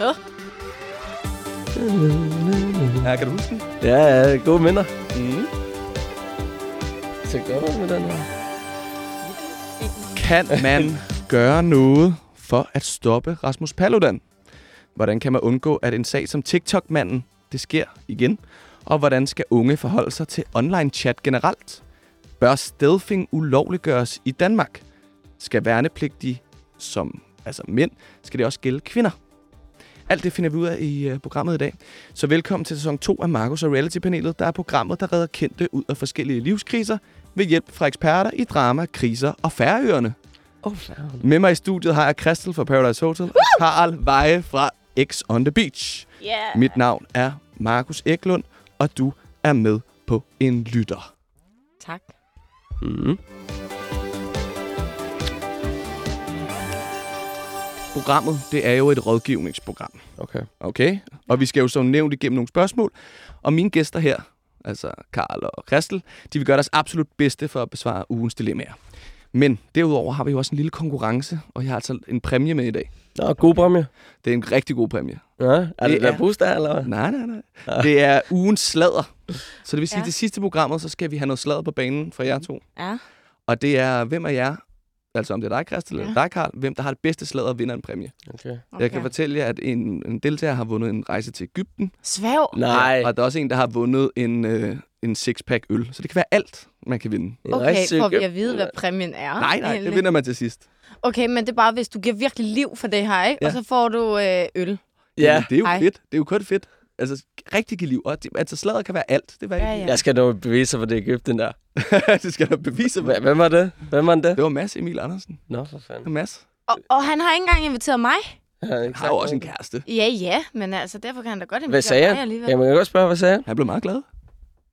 Åh. Ja, kan du huske den? Ja, ja, gode minder. Mm. Så godt med den her. Kan man gøre noget for at stoppe Rasmus Paludan? Hvordan kan man undgå, at en sag som TikTok-manden, det sker igen? Og hvordan skal unge forholde sig til online chat generelt? Bør stealthing ulovliggøres i Danmark? Skal værnepligtige som altså mænd, skal det også gælde kvinder? Alt det finder vi ud af i uh, programmet i dag. Så velkommen til sæson 2 af Markus og Reality-panelet, der er programmet, der redder kendte ud af forskellige livskriser ved hjælp fra eksperter i drama, kriser og færøerne. Oh, færgen. Med mig i studiet har jeg Christel fra Paradise Hotel og Karl Veje fra X on the Beach. Yeah. Mit navn er Markus Eklund, og du er med på en lytter. Tak. Mm. Programmet, det er jo et rådgivningsprogram. Okay. Okay? Og vi skal jo som nævnt igennem nogle spørgsmål. Og mine gæster her, altså Karl og Christel, de vil gøre deres absolut bedste for at besvare ugens dilemmaer. Men derudover har vi jo også en lille konkurrence, og jeg har altså en præmie med i dag. Nå, god præmie. Det er en rigtig god præmie. Ja, er det, Det der er- booster, eller hvad? Nej, nej, nej. Det er ugens sladder. Så det vil sige, Ja. at det sidste programmet, så skal vi have noget sladder på banen for jer to. Ja. Og det er, hvem af jer, altså om det er dig, Christel, Ja. eller dig, Karl, hvem der har det bedste sladder, vinder en præmie. Okay. Okay. Jeg kan fortælle jer, at en, en deltager har vundet en rejse til Ægypten, Svæv. Nej. og der er også en, der har vundet en, øh, en six-pack øl. Så det kan være alt, man kan vinde. En Okay, rejse til får vi at vide, hvad præmien er? Nej, nej, det vinder man til sidst. Okay, men det er bare, hvis du giver virkelig liv for det her, ikke? Ja. Og så får du øh, øl. Ja, det er jo Hej. fedt. Det er jo kun fedt. Altså, rigtig give liv. Og det, altså, sladder kan være alt. Det var Ja, ja. jeg skal nå bevise for det Ægypten der. det skal du bevise mig. Hva- Hvem var det? Hvem var det? Det var Mads Emil Andersen. Nå, for fanden. Mads. Og, og han har ikke engang inviteret mig. Jeg har ikke Han har jo også en kæreste. Ja, ja, men altså, derfor kan han da godt invitere Hvad sagde mig han? alligevel. Jamen, jeg kan godt spørge, hvad sagde han? Han blev meget glad.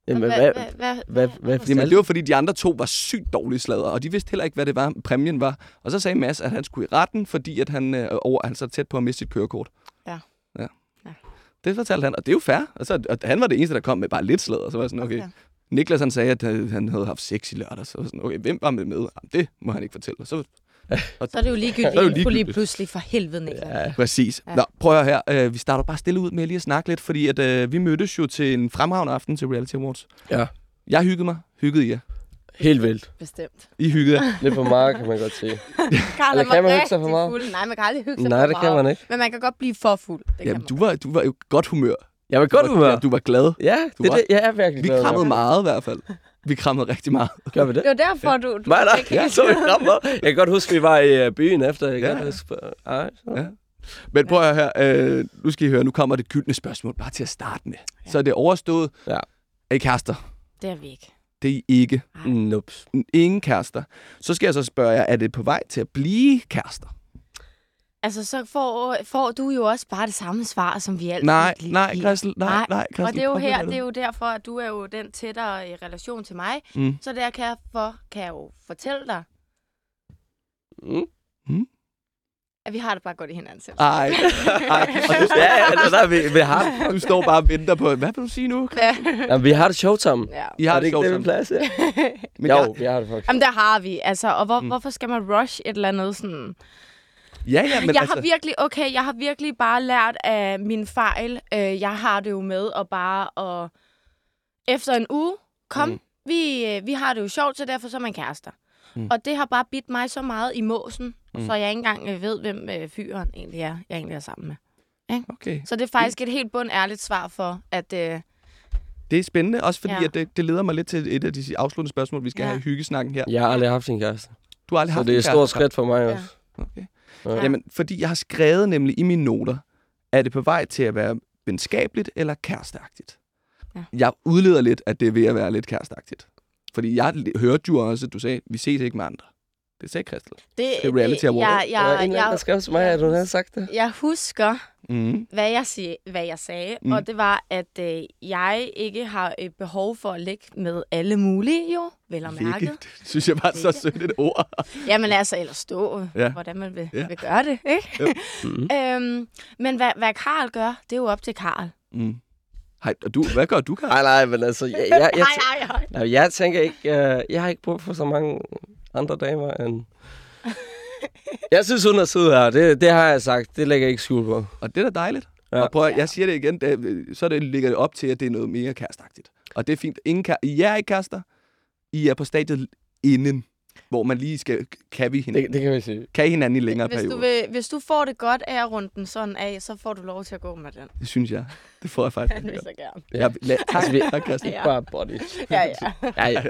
Jamen, hvad, hvad, hvad, hvad, hvad- hvad- Jamen, det var fordi, de andre to var sygt dårlige sladder, og de vidste heller ikke, hvad det var, præmien var. Og så sagde Mads, at han skulle i retten, fordi at han, øh, over, han så tæt på at miste sit kørekort. Ja. ja. Ja. Det fortalte han, og det er jo fair. Og, så, og han var det eneste, der kom med bare lidt sladder. Så var jeg sådan, okay. Okay. Niklas han sagde, at øh, han havde haft sex i lørdag. Så var sådan, okay, hvem var med med? Jamen, det må han ikke fortælle. Og Så, og, Så er det jo ligegyldigt. Så er det jo Så lige pludselig for helvede, Niklas. Ja. Præcis. Ja. Nå, prøv at høre her. Øh, vi starter bare stille ud med lige at snakke lidt, fordi at, øh, vi mødtes jo til en fremragende aften til Reality Awards. Ja. Jeg hyggede mig. Hyggede jer? Helt vildt. Bestemt. I hyggede jer. Lidt for meget, kan man godt sige. Karl Eller er kan man hygge sig for meget? Fuld. Nej, man kan aldrig hygge sig Nej, for det kan meget. man ikke. Men man kan godt blive for fuld. Det kan Jamen, du var, du var jo i godt humør. Jeg var godt du var, humør. Du var glad. Ja, Du det er var- det. Jeg er virkelig Vi glad. krammede meget i hvert fald. Vi krammede rigtig meget. Gør vi det? Det var derfor, du... du Nej, nej, ikke ja, så vi krammer. Jeg kan godt huske, vi var i øh, byen efter. Jeg kan Ja. godt huske. Ej, så. Ja. Men prøv at høre her. Øh, nu skal I høre. Nu kommer det gyldne spørgsmål. Bare til at starte med. Ja. Så er det overstået. Ja. Er I kærester? Det er vi ikke. Det er I ikke. Nope. Ingen kærester. Så skal jeg så spørge jer, er det på vej til at blive kærester? Altså, så får, får du jo også bare det samme svar, som vi altid Nej, giver. nej, Christel, nej, Nej, nej, Christel. Og det er jo her, det er jo derfor, at du er jo den tættere i relation til mig. Mm. Så derfor kan jeg jo fortælle dig, Mm. At vi har det bare godt i hinanden selv. Ej, ej. Og du, Ja, ja, det er der, vi, vi har. du står bare og venter på, hvad vil du sige nu? Ja. Jamen, vi har det sjovt sammen. ja. I har er det, ikke det, plads, ja. Men Jo, jeg, vi har det faktisk. Jamen, der har vi. Altså, og hvor, Mm. hvorfor skal man rush et eller andet sådan... ja, ja, men jeg altså... har virkelig, okay, jeg har virkelig bare lært af min fejl. Øh, jeg har det jo med at bare at... Efter en uge, kom, Mm. vi, øh, vi har det jo sjovt, så derfor så er man kærester. Mm. Og det har bare bidt mig så meget i måsen, Mm. så jeg ikke engang øh, ved, hvem øh, fyren egentlig er, jeg egentlig er sammen med. Okay. Så det er faktisk et helt bund ærligt svar for, at... Øh, Det er spændende, også fordi Ja. at det, det leder mig lidt til et af de afsluttende spørgsmål, vi skal Ja. have i hyggesnakken her. Jeg har aldrig haft en kæreste. Du har aldrig Så haft det er et stort skridt for mig Ja. også. Okay. Ja. Jamen, fordi jeg har skrevet nemlig i mine noter, er det på vej til at være venskabeligt eller kæresteagtigt? Ja. Jeg udleder lidt, at det er ved at være lidt kæresteagtigt. Fordi jeg hørte jo også, at du sagde, vi ses ikke med andre. Det sagde Christel. det, Det er reality award, jeg, Der var jeg, en anden, der jeg, skrev til mig, at hun havde sagt det. jeg husker, Mm. hvad jeg, sig, hvad jeg sagde, Mm. og det var, at øh, jeg ikke har et behov for at ligge med alle mulige, jo, vel og mærke. Ligge. Det synes jeg var så sødt et ord. Jamen altså, eller stå, Ja. ja. hvordan man vil, Ja. ja. vil gøre det, ikke? Mm. øhm, men hvad, hvad Karl gør, det er jo op til Karl. Mm. Hej, og du, hvad gør du, Karl? Nej, nej, men altså, jeg, jeg, jeg, Nej, nej, nej. jeg, jeg tænker ikke, uh, jeg har ikke brug for så mange andre damer end, Jeg synes, hun er sød her. Det, det har jeg sagt. Det lægger jeg ikke skjul på. Og det er da dejligt. Ja. Og prøv, at- jeg siger det igen, det, så det ligger det op til, at det er noget mere kærestagtigt. Og det er fint. Ingen kære, I er ikke kærester. I er på stadiet inden, hvor man lige skal, kan vi hinanden, Det, det kan vi sige. kan I hinanden i længere hvis, du periode. vil, hvis du får det godt af at runde den sådan af, så får du lov til at gå med den. Det synes jeg. Det får jeg faktisk. Han vil så gerne. Ja, la, Altså, vi- tak, Christian. Ja. Bare body. Ja, ja. Ja, ja.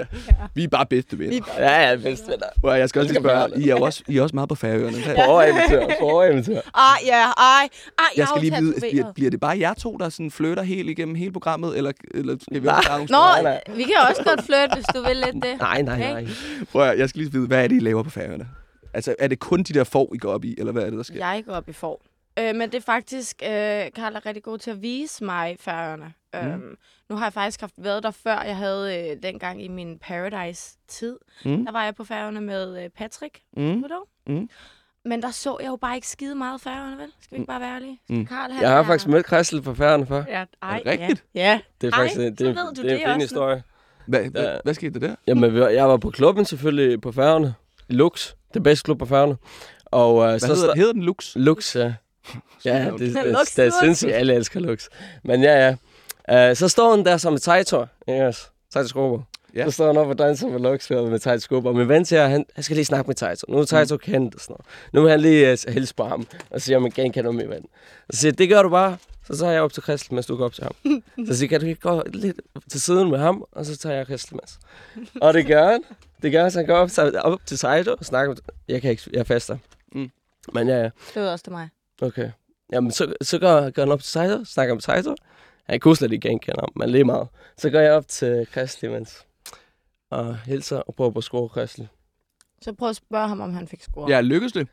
Vi er bare bedste venner. Ja, ja, bedst venner. At- jeg skal også lige spørge. I er, også, I er også meget på færøerne. Foreventyr, foreventyr. Ej, ja, ej. Ej, jeg, Jeg skal lige vide, bliver, bliver det bare jer to, der sådan flytter helt igennem hele programmet, eller, eller skal vi også Nå, Nej, nej. vi kan også godt flytte, hvis du vil lidt det. Nej, nej, nej. Prøv, at- jeg skal lige vide, hvad er det, I laver på færøerne? Altså, er det kun de der får, I går op i, eller hvad er det, der sker? Jeg går op i for. Øh, men det er faktisk, øh, Karl er rigtig god til at vise mig færøerne. Mm. Øhm, nu har jeg faktisk haft været der før. Jeg havde øh, dengang i min Paradise-tid. Mm. Der var jeg på færøerne med øh, Patrick. Mm. Ved du? Mm. Men der så jeg jo bare ikke skide meget færøerne, vel? Skal vi ikke bare være ærlige? Mm. Han Jeg har er- faktisk mødt Christel på færden før. Ja, ej, det rigtigt? Ja. ja. Det er Ej, faktisk det, så det, ved det, er det en fin også. historie. Hvad, hvad, Ja. hvad skete der der? Jamen, jeg var på klubben selvfølgelig på færgerne. Lux, det bedste klub på færgerne. Og uh, Hvad så hedder, hedder den Lux? Lux, ja. Ja, det, det, det, det er sindssygt. Alle elsker Lux. Men ja, ja. Uh, så står han der som med Tejtor. Yes. Tejtor Skruber. Ja. Så står han op og danser med Lux med Tejtor Skruber. Og min ven siger, han, han skal lige snakke med Tejtor. Nu er Tejtor Mm. kendt og sådan noget. Nu vil han lige uh, hilse på ham. Og siger, man genkender min ven. Så siger det gør du bare. Så tager jeg op til Christel, mens du går op til ham. Så siger kan du ikke gå lidt til siden med ham? Og så tager jeg Christel med. Og det gør han. Det gør han, så han går op, op til Tejtor og snakker med... Jeg kan ikke, jeg faster. Mm. Men ja, ja. Det var også til mig. Okay. Jamen, så, så går, går han op til Taito, snakker med Taito. Jeg kunne slet ikke genkende ham, men lige meget. Så går jeg op til Christel imens. Og hilser og prøver på at score Christel. Så prøv at spørge ham, om han fik score. Ja, lykkes det?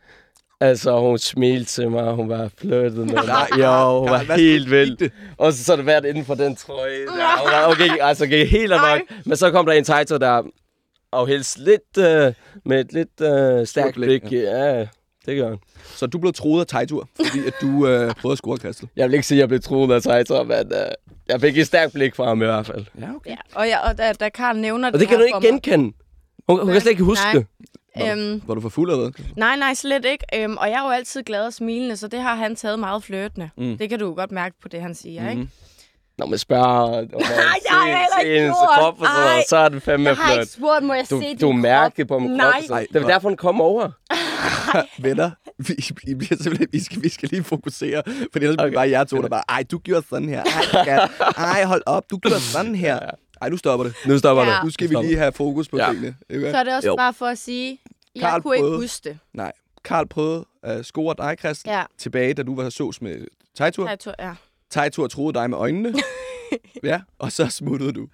Altså, hun smilte til mig, hun var flirtet med mig. Jo, hun var helt vild. Og så, så det været inden for den trøje. Der. Hun var, okay, altså, gik helt amok. Men så kom der en Taito, der og helst lidt øh, med et lidt øh, stærkt blik, blik. Ja, ja, det gør han. Så du blev troet af Tejtur, fordi at du øh, prøvede at score Christel. Jeg vil ikke sige, at jeg blev truet af Taito, men øh, jeg fik et stærkt blik fra ham i hvert fald. Ja, okay. Ja, og, ja, og da, da Karl nævner Og det kan her du ikke genkende. Hun, hun kan slet ikke huske Nej. det. Var, Øhm, var du for fuld eller hvad? nej, nej, slet ikke. Øhm, og jeg er jo altid glad og smilende, så det har han taget meget flirtende. Mm. Det kan du jo godt mærke på det, han siger, mm-hmm. ikke? Når man spørger, ikke ens krop og sådan noget, så er det fandme Jeg har ikke flot. spurgt, må jeg Du, se din du det på min krop. Nej. Det er derfor, den kom over. Venner, vi, vi, bliver simpelthen, vi, skal, vi skal lige fokusere, for ellers bliver Okay. det bare jer to, der bare, ej, du gjorde sådan her. Ej, skat. ej hold op, du gjorde sådan her. Ej, nu stopper det. Nu stopper Ja. det. Nu skal vi lige have fokus på Ja. tingene. Ikke? Så er det også Jo. bare for at sige, jeg Karl kunne ikke prøvede. huske det. Nej, Karl prøvede at score dig, Christian, Ja, tilbage, da du var sås med Tejtur. tror, ja. Tejtur troede dig med øjnene. ja, og så smuttede du.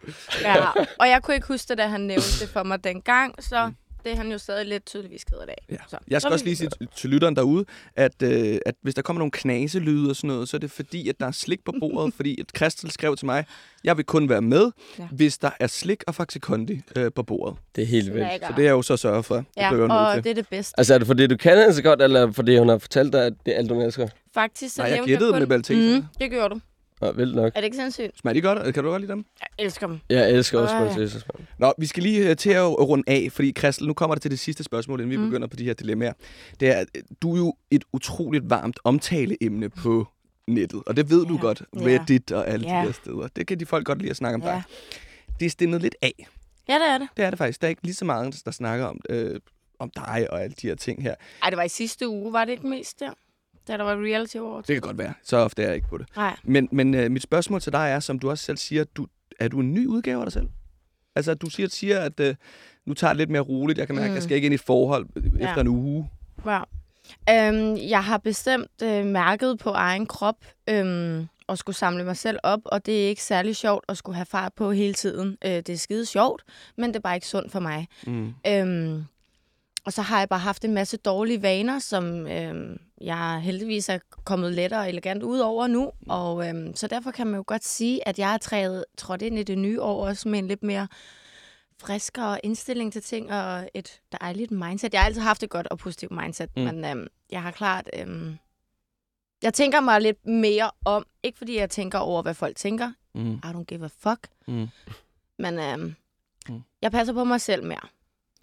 ja. Og jeg kunne ikke huske det, da han nævnte det for mig dengang, så det er han jo stadig lidt tydeligvis ked af. Ja. Så, Jeg så skal vil også lige sige til, lytteren derude, at, øh, at hvis der kommer nogle knaselyde og sådan noget, så er det fordi, at der er slik på bordet, fordi at Christel skrev til mig, jeg vil kun være med, Ja. hvis der er slik og Faxi Kondi øh, på bordet. Det er helt vildt. Så det er jeg jo så sørget for. Det Ja, nødt og til. det er det bedste. Altså, er det fordi, du kender hende så godt, eller fordi hun har fortalt dig, at det er alt, du elsker? Faktisk, så Nej, jeg gættede kun... dem med Baltese. Mm, det gjorde du. Nå, vildt nok. Er det ikke sindssygt? Smager de godt? Kan du godt lide dem? Jeg elsker dem. Jeg elsker også Ej. Baltese. Nå, vi skal lige øh, til at runde af, fordi Christel, nu kommer der til det sidste spørgsmål, inden vi Mm. begynder på de her dilemmaer. Det er, du er jo et utroligt varmt omtaleemne på nettet, og det ved du Ja. godt. Ja. Reddit og alle Ja. de her steder. Det kan de folk godt lide at snakke om Ja. dig. Det er stillet lidt af. Ja, det er det. Det er det faktisk. Der er ikke lige så mange, der snakker om, øh, om dig og alle de her ting her. Ej, det var i sidste uge, var det ikke mest der? Da der var reality awards? Det kan godt være. Så ofte er jeg ikke på det. Nej. Men, men øh, mit spørgsmål til dig er, som du også selv siger, du, er du en ny udgave af dig selv? Altså, du siger, siger at øh, nu tager det lidt mere roligt. Jeg kan mærke, mm. Jeg skal ikke ind i et forhold øh, Ja. efter en uge. Ja. Øhm, jeg har bestemt øh, mærket på egen krop øhm, og skulle samle mig selv op, og det er ikke særlig sjovt at skulle have fart på hele tiden. Øh, det er skide sjovt, men det er bare ikke sundt for mig. Mm. Øhm, og så har jeg bare haft en masse dårlige vaner, som øhm, jeg heldigvis er kommet lettere og elegant ud over nu. Og øhm, så derfor kan man jo godt sige, at jeg er træet, trådt ind i det nye år også med en lidt mere friskere indstilling til ting og et dejligt mindset. Jeg har altid haft et godt og positivt mindset, Mm. men øhm, jeg har klart... Øhm, jeg tænker mig lidt mere om, ikke fordi jeg tænker over, hvad folk tænker. Mm. I don't give a fuck. Mm. Men Mm. mm. jeg passer på mig selv mere.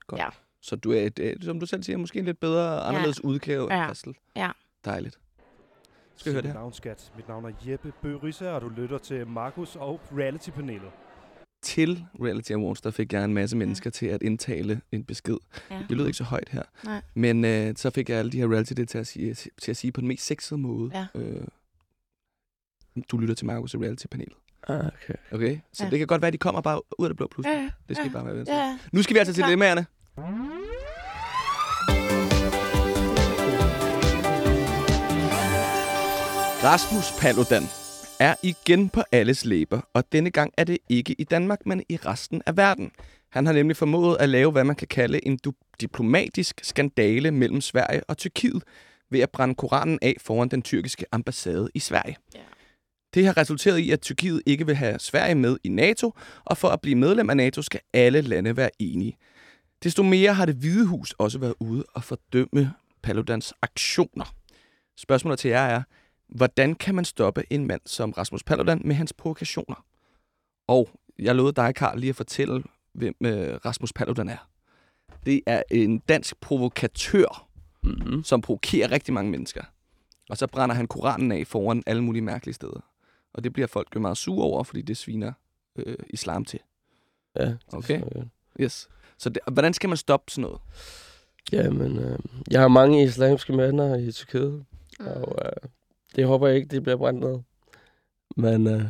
Godt. Ja. Så du er, et, øh, som du selv siger, måske en lidt bedre, anderledes udgave af Ja. Christel. Ja. Dejligt. Skal høre det her? Navn, skat. Mit navn er Jeppe Bøge og du lytter til Markus og Reality-panelet. Til Reality Awards, der fik jeg en masse mennesker til at indtale en besked. Ja. Det lød ikke så højt her. Nej. Men øh, så fik jeg alle de her reality til at sige, til at sige på den mest sexede måde. Ja. Øh, du lytter til Markus' reality-panelet. Ah, okay. Okay? Så Ja. det kan godt være, at de kommer bare ud af det blå pludselig. Ja, ja. Det skal ja. I bare være venstre. Ja, ja. Nu skal vi altså til dilemmaerne. Rasmus Paludan er igen på alles læber, og denne gang er det ikke i Danmark, men i resten af verden. Han har nemlig formået at lave, hvad man kan kalde en diplomatisk skandale mellem Sverige og Tyrkiet ved at brænde Koranen af foran den tyrkiske ambassade i Sverige. Ja. Det har resulteret i, at Tyrkiet ikke vil have Sverige med i NATO, og for at blive medlem af NATO skal alle lande være enige. Desto mere har det Hvide Hus også været ude og fordømme Paludans aktioner. Spørgsmålet til jer er, hvordan kan man stoppe en mand som Rasmus Paludan med hans provokationer? Og jeg lovede dig, Karl, lige at fortælle, hvem øh, Rasmus Paludan er. Det er en dansk provokatør, Mm-hmm. som provokerer rigtig mange mennesker. Og så brænder han Koranen af foran alle mulige mærkelige steder. Og det bliver folk jo meget sure over, fordi det sviner øh, islam til. Ja. det Okay. tror jeg. Yes. Så det, hvordan skal man stoppe sådan noget? Jamen, øh, jeg har mange islamske venner i Tyrkiet, Mm. og øh, det håber jeg ikke, det bliver brændt ned. Men, øh,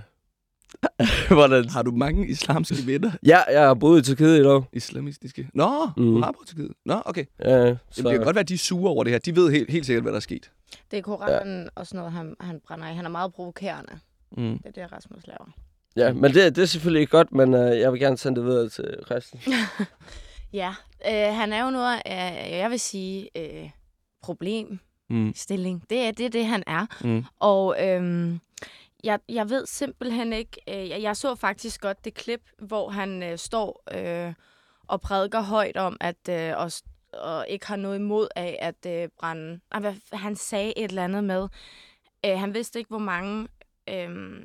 hvordan? Har du mange islamske venner? Ja, jeg har boet i Tyrkiet i år. Islamistiske? Nå, mm. Du har på Tyrkiet. Nå, okay. Ja, Jamen, så, det kan godt være, at de er sure over det her. De ved helt, helt sikkert, hvad der er sket. Det er Koranen og sådan noget, han, han brænder af. Han er meget provokerende. Mm. Det er det, Rasmus laver. Ja, men det, det er selvfølgelig ikke godt, men øh, jeg vil gerne sende det videre til Christian. Ja, øh, han er jo noget af, jeg vil sige, øh, problemstilling. Mm. Det er det, er det han er. Mm. Og øhm, jeg, jeg ved simpelthen ikke... Øh, jeg, jeg så faktisk godt det klip, hvor han øh, står øh, og prædiker højt om, at øh, og, og ikke har noget imod af at øh, brænde... Hvad, han sagde et eller andet med... Øh, han vidste ikke, hvor mange øh,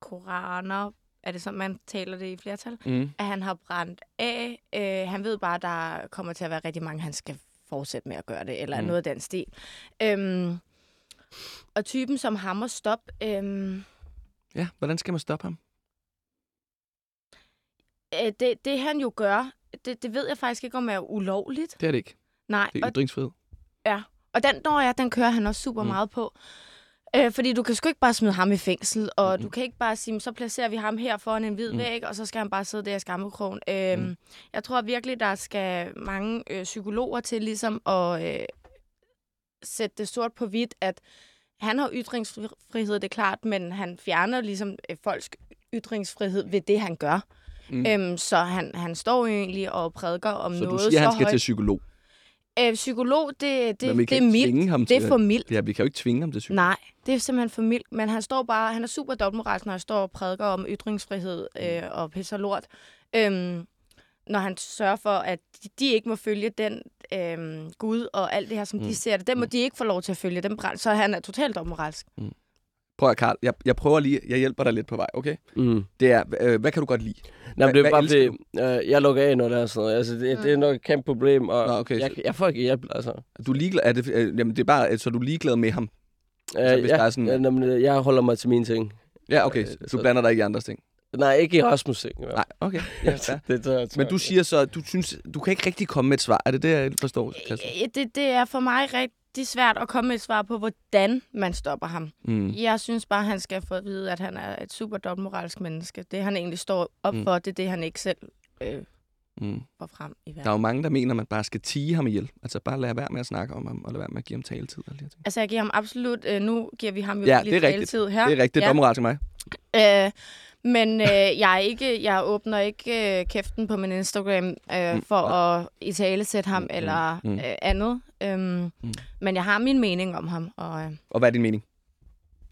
koraner... Er det sådan, man taler det i flertal? Mm. At han har brændt af. Øh, han ved bare, der kommer til at være rigtig mange, han skal fortsætte med at gøre det, eller Mm. noget af den stil. Øhm, og typen som hammer stop, øhm, Ja, hvordan skal man stoppe ham? øh, det, det han jo gør, det, det ved jeg faktisk ikke, om er ulovligt. Det er det ikke. Nej, Det er og, ytringsfrihed. og den, når jeg, den kører han også super mm. meget på. Øh, fordi du kan sgu ikke bare smide ham i fængsel, og Mhm. du kan ikke bare sige, så placerer vi ham her foran en hvid Mm. væg, og så skal han bare sidde der i skammekrogen. Øhm, Mm. Jeg tror virkelig, der skal mange øh, psykologer til ligesom at øh, sætte det sort på hvidt, at han har ytringsfrihed, det er klart, men han fjerner ligesom øh, folks ytringsfrihed ved det, han gør. Mm. Mm. Øhm, så han, han står jo egentlig og prædiker om Så noget du siger, så han skal højt. til psykolog? Øh, psykolog, det, det, det er mildt. ham Det er for mildt. Ja, vi kan jo ikke tvinge ham til psykolog. Nej, det er simpelthen for mildt. Men han står bare, han er super dobbeltmoralsk, når han står og prædiker om ytringsfrihed øh, og pisser lort. Øhm, når han sørger for, at de, ikke må følge den øhm, Gud og alt det her, som mm. Mm. de ser det. Den må Mm. de ikke få lov til at følge. Den brænd, så han er totalt dobbeltmoralsk. Prøv at, Karl, jeg, jeg prøver lige, jeg hjælper dig lidt på vej, okay? Mm. Det er, øh, hvad kan du godt lide? Nej, men det er bare fordi, øh, jeg lukker af, når der er sådan noget. Altså, det, det er nok et kæmpe problem, og Nå, okay, jeg, så- jeg får ikke hjælp, altså. Du er ligeglad, er det, øh, jamen, det er bare, øh, så du er ligeglad med ham? Øh, hvis jeg, der er sådan- ja, jamen, øh, jeg holder mig til mine ting. Ja, okay, Øh, så du så- blander dig ikke i andres ting? Nej, ikke i Rasmus ting. Nej, okay. Ja, fair. det, det, Men du siger så, du synes, du kan ikke rigtig komme med et svar. Er det det, jeg forstår? Øh, Det, det er for mig rigtig svært at komme med et svar på, hvordan man stopper ham. Mm. Jeg synes bare, han skal få at vide, at han er et super dobbeltmoralsk menneske. Det, han egentlig står op mm. for, det er det, han ikke selv øh, Mm. får frem i verden. Der er jo mange, der mener, at man bare skal tige ham ihjel. Altså bare lade være med at snakke om ham, og lade være med at give ham taletid. Og ting. Altså, jeg giver ham absolut... Øh, nu giver vi ham jo Ja, lidt det er rigtigt. taletid her. Det er rigtigt, det er ja. dommerat til mig. Øh, men øh, jeg, er ikke, jeg åbner ikke øh, kæften på min Instagram øh, Mm, for at i tale sætte ham Mm, mm, eller mm. øh, andet. Øhm, Mm. Men jeg har min mening om ham, og øh, Og hvad er din mening?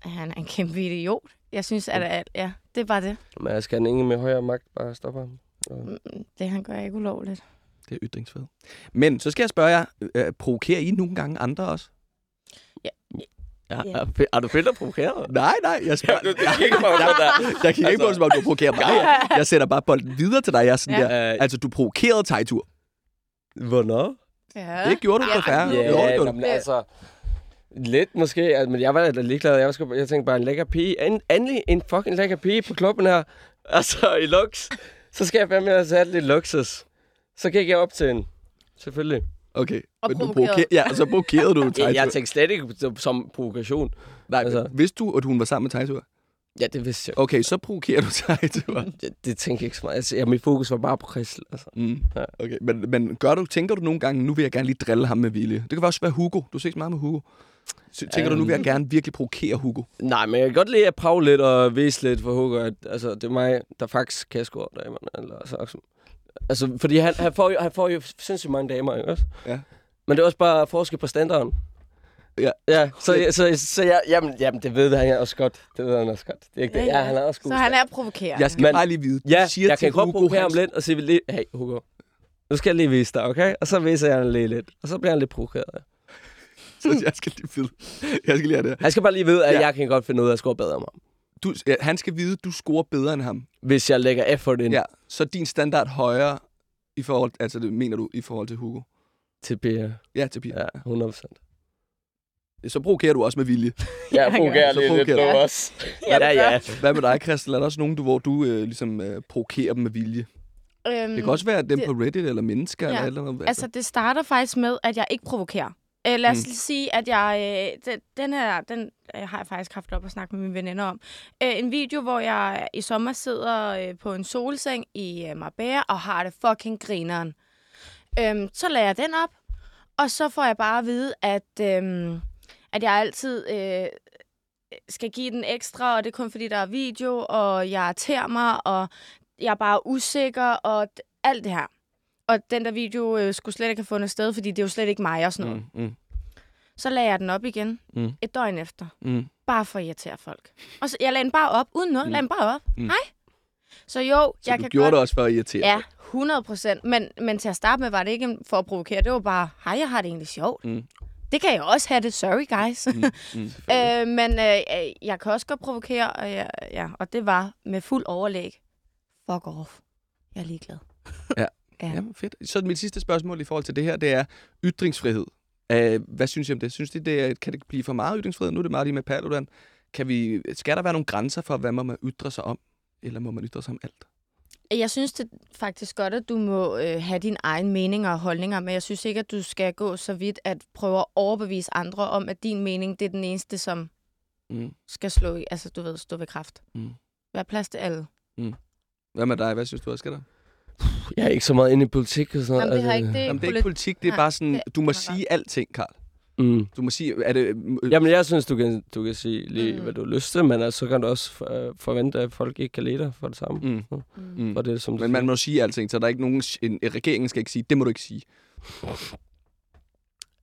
han er en kæmpe idiot. Jeg synes, at, at ja, det er bare det. Men jeg skal ingen med højere magt bare stoppe ham. Og- Mm, Det, han gør, er ikke ulovligt. Det er ytringsfrihed. Men så skal jeg spørge jer, øh, provokerer I nogle gange andre også? Ja, Ja. er, er du fedt at provokere? Nej, nej, jeg spørger... du, du kigger på mig der. Jeg kigger ikke på, Altså- som om du provokerer mig. Jeg sætter bare bolden videre til dig. Jeg er sådan Ja. der, Øh, altså, du provokerede Tejtur. Hvornår? Ja. Det gjorde du på færre. Ja, Jo, det gjorde du. altså... Lidt måske, altså, men jeg var da ligeglad. Jeg, var sgu, jeg tænkte bare, en lækker pige. En, endelig en fucking lækker pige på klubben her. Altså, i lux. Så skal jeg fandme have sat lidt luksus. Så gik jeg op til hende. Selvfølgelig. Okay. Og Men du provokeret. provoker- Ja, så provokerede du Tejtur. jeg tænkte slet ikke som- provokation. Nej, altså- altså. vidste du, at hun var sammen med Tejtur? Ja, det vidste jeg. Okay, så provokerer du Tejtur. Det, det tænkte jeg ikke så meget. Altså, ja, mit fokus var bare på Christel. Altså. Mm. Ja. Okay, men, men gør du, tænker du nogle gange, nu vil jeg gerne lige drille ham med vilje? Det kan også være Hugo. Du ses meget med Hugo. Så tænker du, nu vil jeg gerne virkelig provokere Hugo? Nej, men jeg kan godt lide at prøve lidt og vise lidt for Hugo, at altså, det er mig, der faktisk kan score damerne. Eller, altså, altså, fordi han, han, får jo, han får jo sindssygt mange damer, ikke også? Ja. Men det er også bare forskel på standarden. Ja. Ja, så, så, så, så jeg, jamen, jamen, det ved han også godt. Det ved han også godt. Det er ikke det. Ja, han er også god. Så han er provokerende. Jeg skal Men- bare lige vide. Du Ja, siger jeg til kan godt provokere ham lidt og sige hey Hugo, nu skal jeg lige vise dig, okay? Og så viser jeg ham lige lidt. Og så bliver han lidt provokeret. Så jeg skal lige vide. Jeg skal lige have det. Han skal bare lige vide, at Ja. ja. jeg kan godt finde ud af at score bedre om ham. Du, ja, han skal vide, at du scorer bedre end ham. Hvis jeg lægger effort ind Ja, så er din standard højere i forhold, altså det mener du, i forhold til Hugo. til Pia. Ja, til Pia. Ja, 100 procent. Så provokerer du også med vilje. Jeg provokerer Så lidt provokerer nu du. også. Ja, Ja, ja. Hvad med dig, Christel? Er der også nogen, du, hvor du øh, ligesom øh, provokerer dem med vilje? Øhm, Det kan også være dem det- på Reddit eller mennesker Ja. eller eller andet. Altså, det starter faktisk med, at jeg ikke provokerer. Øh, lad os Mm. sige, at jeg... Øh, den, her, den øh, har jeg faktisk haft op og snakke med mine veninder om. Øh, en video, hvor jeg i sommer sidder øh, på en solseng i øh, Marbella og har det fucking grineren. Øhm, så lader jeg den op, og så får jeg bare at vide, at, øhm, at jeg altid øh, skal give den ekstra, og det er kun fordi, der er video, og jeg irriterer mig, og jeg er bare usikker, og alt det her. Og den der video øh, skulle slet ikke have fundet sted, fordi det er jo slet ikke mig og sådan noget. Mm, mm, Så lagde jeg den op igen Mm. et døgn efter. mm. Bare for at irritere folk. Og så, jeg lagde den bare op, uden noget. Mm. Lagde den bare op. Mm. Hej. Så jo, Så jeg du kan gjorde godt... det også for at irritere Ja, folk. 100 procent. Men, men til at starte med var det ikke for at provokere. Det var bare, hej, jeg har det egentlig sjovt. Mm. Det kan jeg også have det. Sorry, guys. Mm, mm. øh, men øh, øh, jeg kan også godt provokere, og, ja, ja, og det var med fuld overlæg. Fuck off. Jeg er ligeglad. Ja. Ja. Jamen, fedt. Så mit sidste spørgsmål i forhold til det her, det er ytringsfrihed. Uh, hvad synes I om det? Synes I, det er, kan det blive for meget ytringsfrihed? Nu er det meget lige med Paludan. Kan vi, skal der være nogle grænser for, hvad må man ytre sig om? Eller må man ytre sig om alt? Jeg synes det faktisk godt, at du må øh, have din egen mening og holdninger, men jeg synes ikke, at du skal gå så vidt at prøve at overbevise andre om, at din mening det er den eneste, som Mm. skal slå i, altså du ved, stå ved kraft. Mm. Vær plads til alle. Hvad med dig? Hvad synes du også skal der? Jeg er ikke så meget inde i politik og sådan Jamen, det altså- ikke det. Jamen, det er ikke politik, det er Nej, bare sådan, du må er sige alting, Karl. Mm. Du må sige, er det... øh, Jamen, jeg synes, du kan, du kan sige lige, Mm. hvad du har lyst til, men altså, så kan du også for, forvente, at folk ikke kan lide dig for det samme. Mm. Mm. For det, som Men man må sige alting, så der er ikke nogen... En, en regeringen skal ikke sige, det må du ikke sige.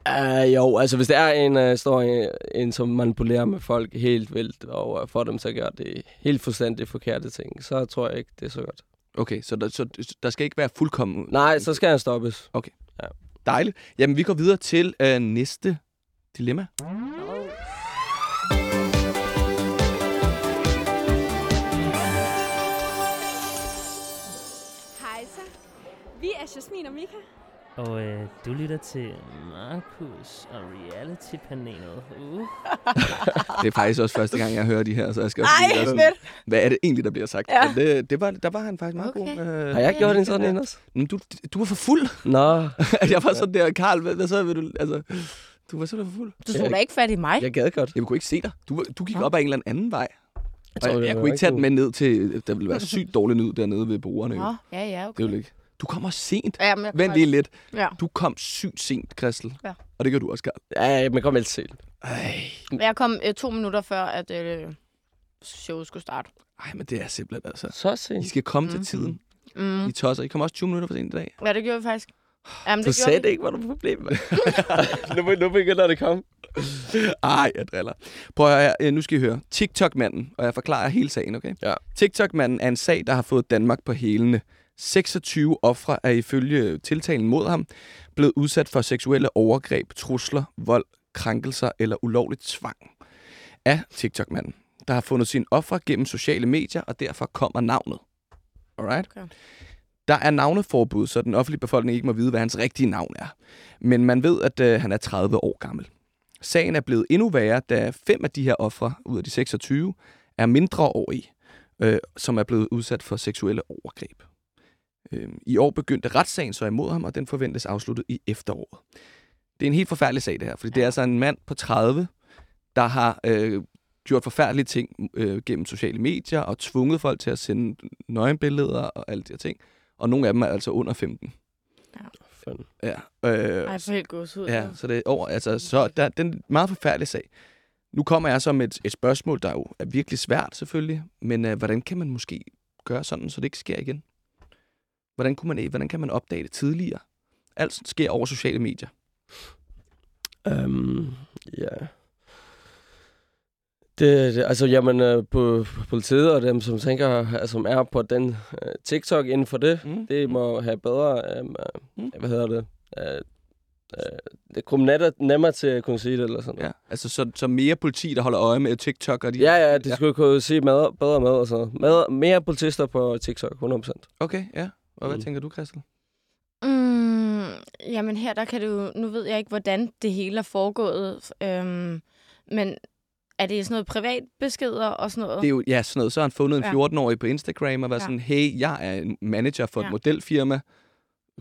Uh, jo, altså hvis der er en, uh, står en, en, som manipulerer med folk helt vildt, og uh, får dem til at gøre det helt fuldstændig forkerte ting, så tror jeg ikke, det er så godt. Okay, så der, så der skal ikke være fuldkommen... Nej, så skal han stoppes. Dejligt. Jamen, vi går videre til øh, næste dilemma. Hej så. Vi er Jasmin og Mika. Og øh, du lytter til Markus og Reality-panelet. Uh. Det er faktisk også første gang, jeg hører de her, så jeg skal også Ej, lige fedt. Hvad er det egentlig, der bliver sagt? Ja. Men det, det var, der var han faktisk meget Okay. god. Øh, Har jeg gjort en sådan en også? men du, du var for fuld. Nå, jeg var sådan der, Karl, hvad, hvad så vil du... Altså, du var simpelthen for fuld. Du tog da ikke fat i mig. jeg gad godt. Jeg kunne ikke se dig. Du, du gik Nå. op ad en eller anden vej. Og tror, jeg, det jeg kunne ikke tage den med ned til... Der ville være sygt dårlig lyd dernede ved. Nå, ja, ja, Det okay. ville ikke. Du kommer sent. Ja, men jeg Vent lige lidt. Ja. Du kom sygt sent, Christel. Ja. Og det gør du også, Karl. Ja, men kom helt sent. Ej. Jeg kom øh, to minutter før, at øh, showet skulle starte. Ej, men det er simpelthen altså... Så I sent. skal komme til Mhm. tiden. Mm. I tosser. I kommer også 20 minutter for sent i dag. Ja, det gjorde vi faktisk. Jamen, Du det sagde gjorde det ikke, var du problem med. nu, nu begynder det at komme. Ej, jeg driller. Prøv at høre, her. Øh, nu skal I høre. TikTok-manden, og jeg forklarer hele sagen, okay? Ja. TikTok-manden er en sag, der har fået Danmark på hælene. 26 ofre er ifølge tiltalen mod ham blevet udsat for seksuelle overgreb, trusler, vold, krænkelser eller ulovligt tvang af TikTok-manden, der har fundet sine ofre gennem sociale medier, og derfor kommer navnet. Alright? Okay. Der er navneforbud, så den offentlige befolkning ikke må vide, hvad hans rigtige navn er. Men man ved, at øh, han er 30 år gammel. Sagen er blevet endnu værre, da fem af de her ofre ud af de 26 er mindreårige, øh, som er blevet udsat for seksuelle overgreb. Øh, I år begyndte retssagen så imod ham, og den forventes afsluttet i efteråret. Det er en helt forfærdelig sag, det her, fordi det er altså en mand på 30, der har øh, gjort forfærdelige ting øh, gennem sociale medier og tvunget folk til at sende nøgenbilleder og alle de her ting. Og nogle af dem er altså under 15. Fanden. Ja, øh, Ej, for helt gås ud. ja så det er over, altså, så der, den er en meget forfærdelig sag. Nu kommer jeg så med et, et spørgsmål, der jo er virkelig svært selvfølgelig, men øh, hvordan kan man måske gøre sådan, så det ikke sker igen? Hvordan, kunne man, hvordan kan man opdage det tidligere? Alt sker over sociale medier. Um, ja. Det, det, altså, jamen, øh, på, politiet og dem, som tænker, altså, som er på den uh, TikTok inden for det, Mm. det må have bedre, um, Mm. uh, hvad hedder det, uh, det kommer nemmere til at kunne sige det, eller sådan noget. Ja, altså så, så mere politi, der holder øje med TikTok og de... Ja, ja, det skulle kunne sige med, bedre med og sådan noget. Med, mere politister på TikTok, 100%. Okay, ja. Og hvad Mm. tænker du, Christel? Mm, jamen her, der kan du... Nu ved jeg ikke, hvordan det hele er foregået. Øhm, men er det sådan noget privatbeskeder og sådan noget? Det er jo ja, sådan noget. Så har han fundet en Ja. 14-årig på Instagram og været Ja. sådan, hey, jeg er en manager for et Ja. modelfirma.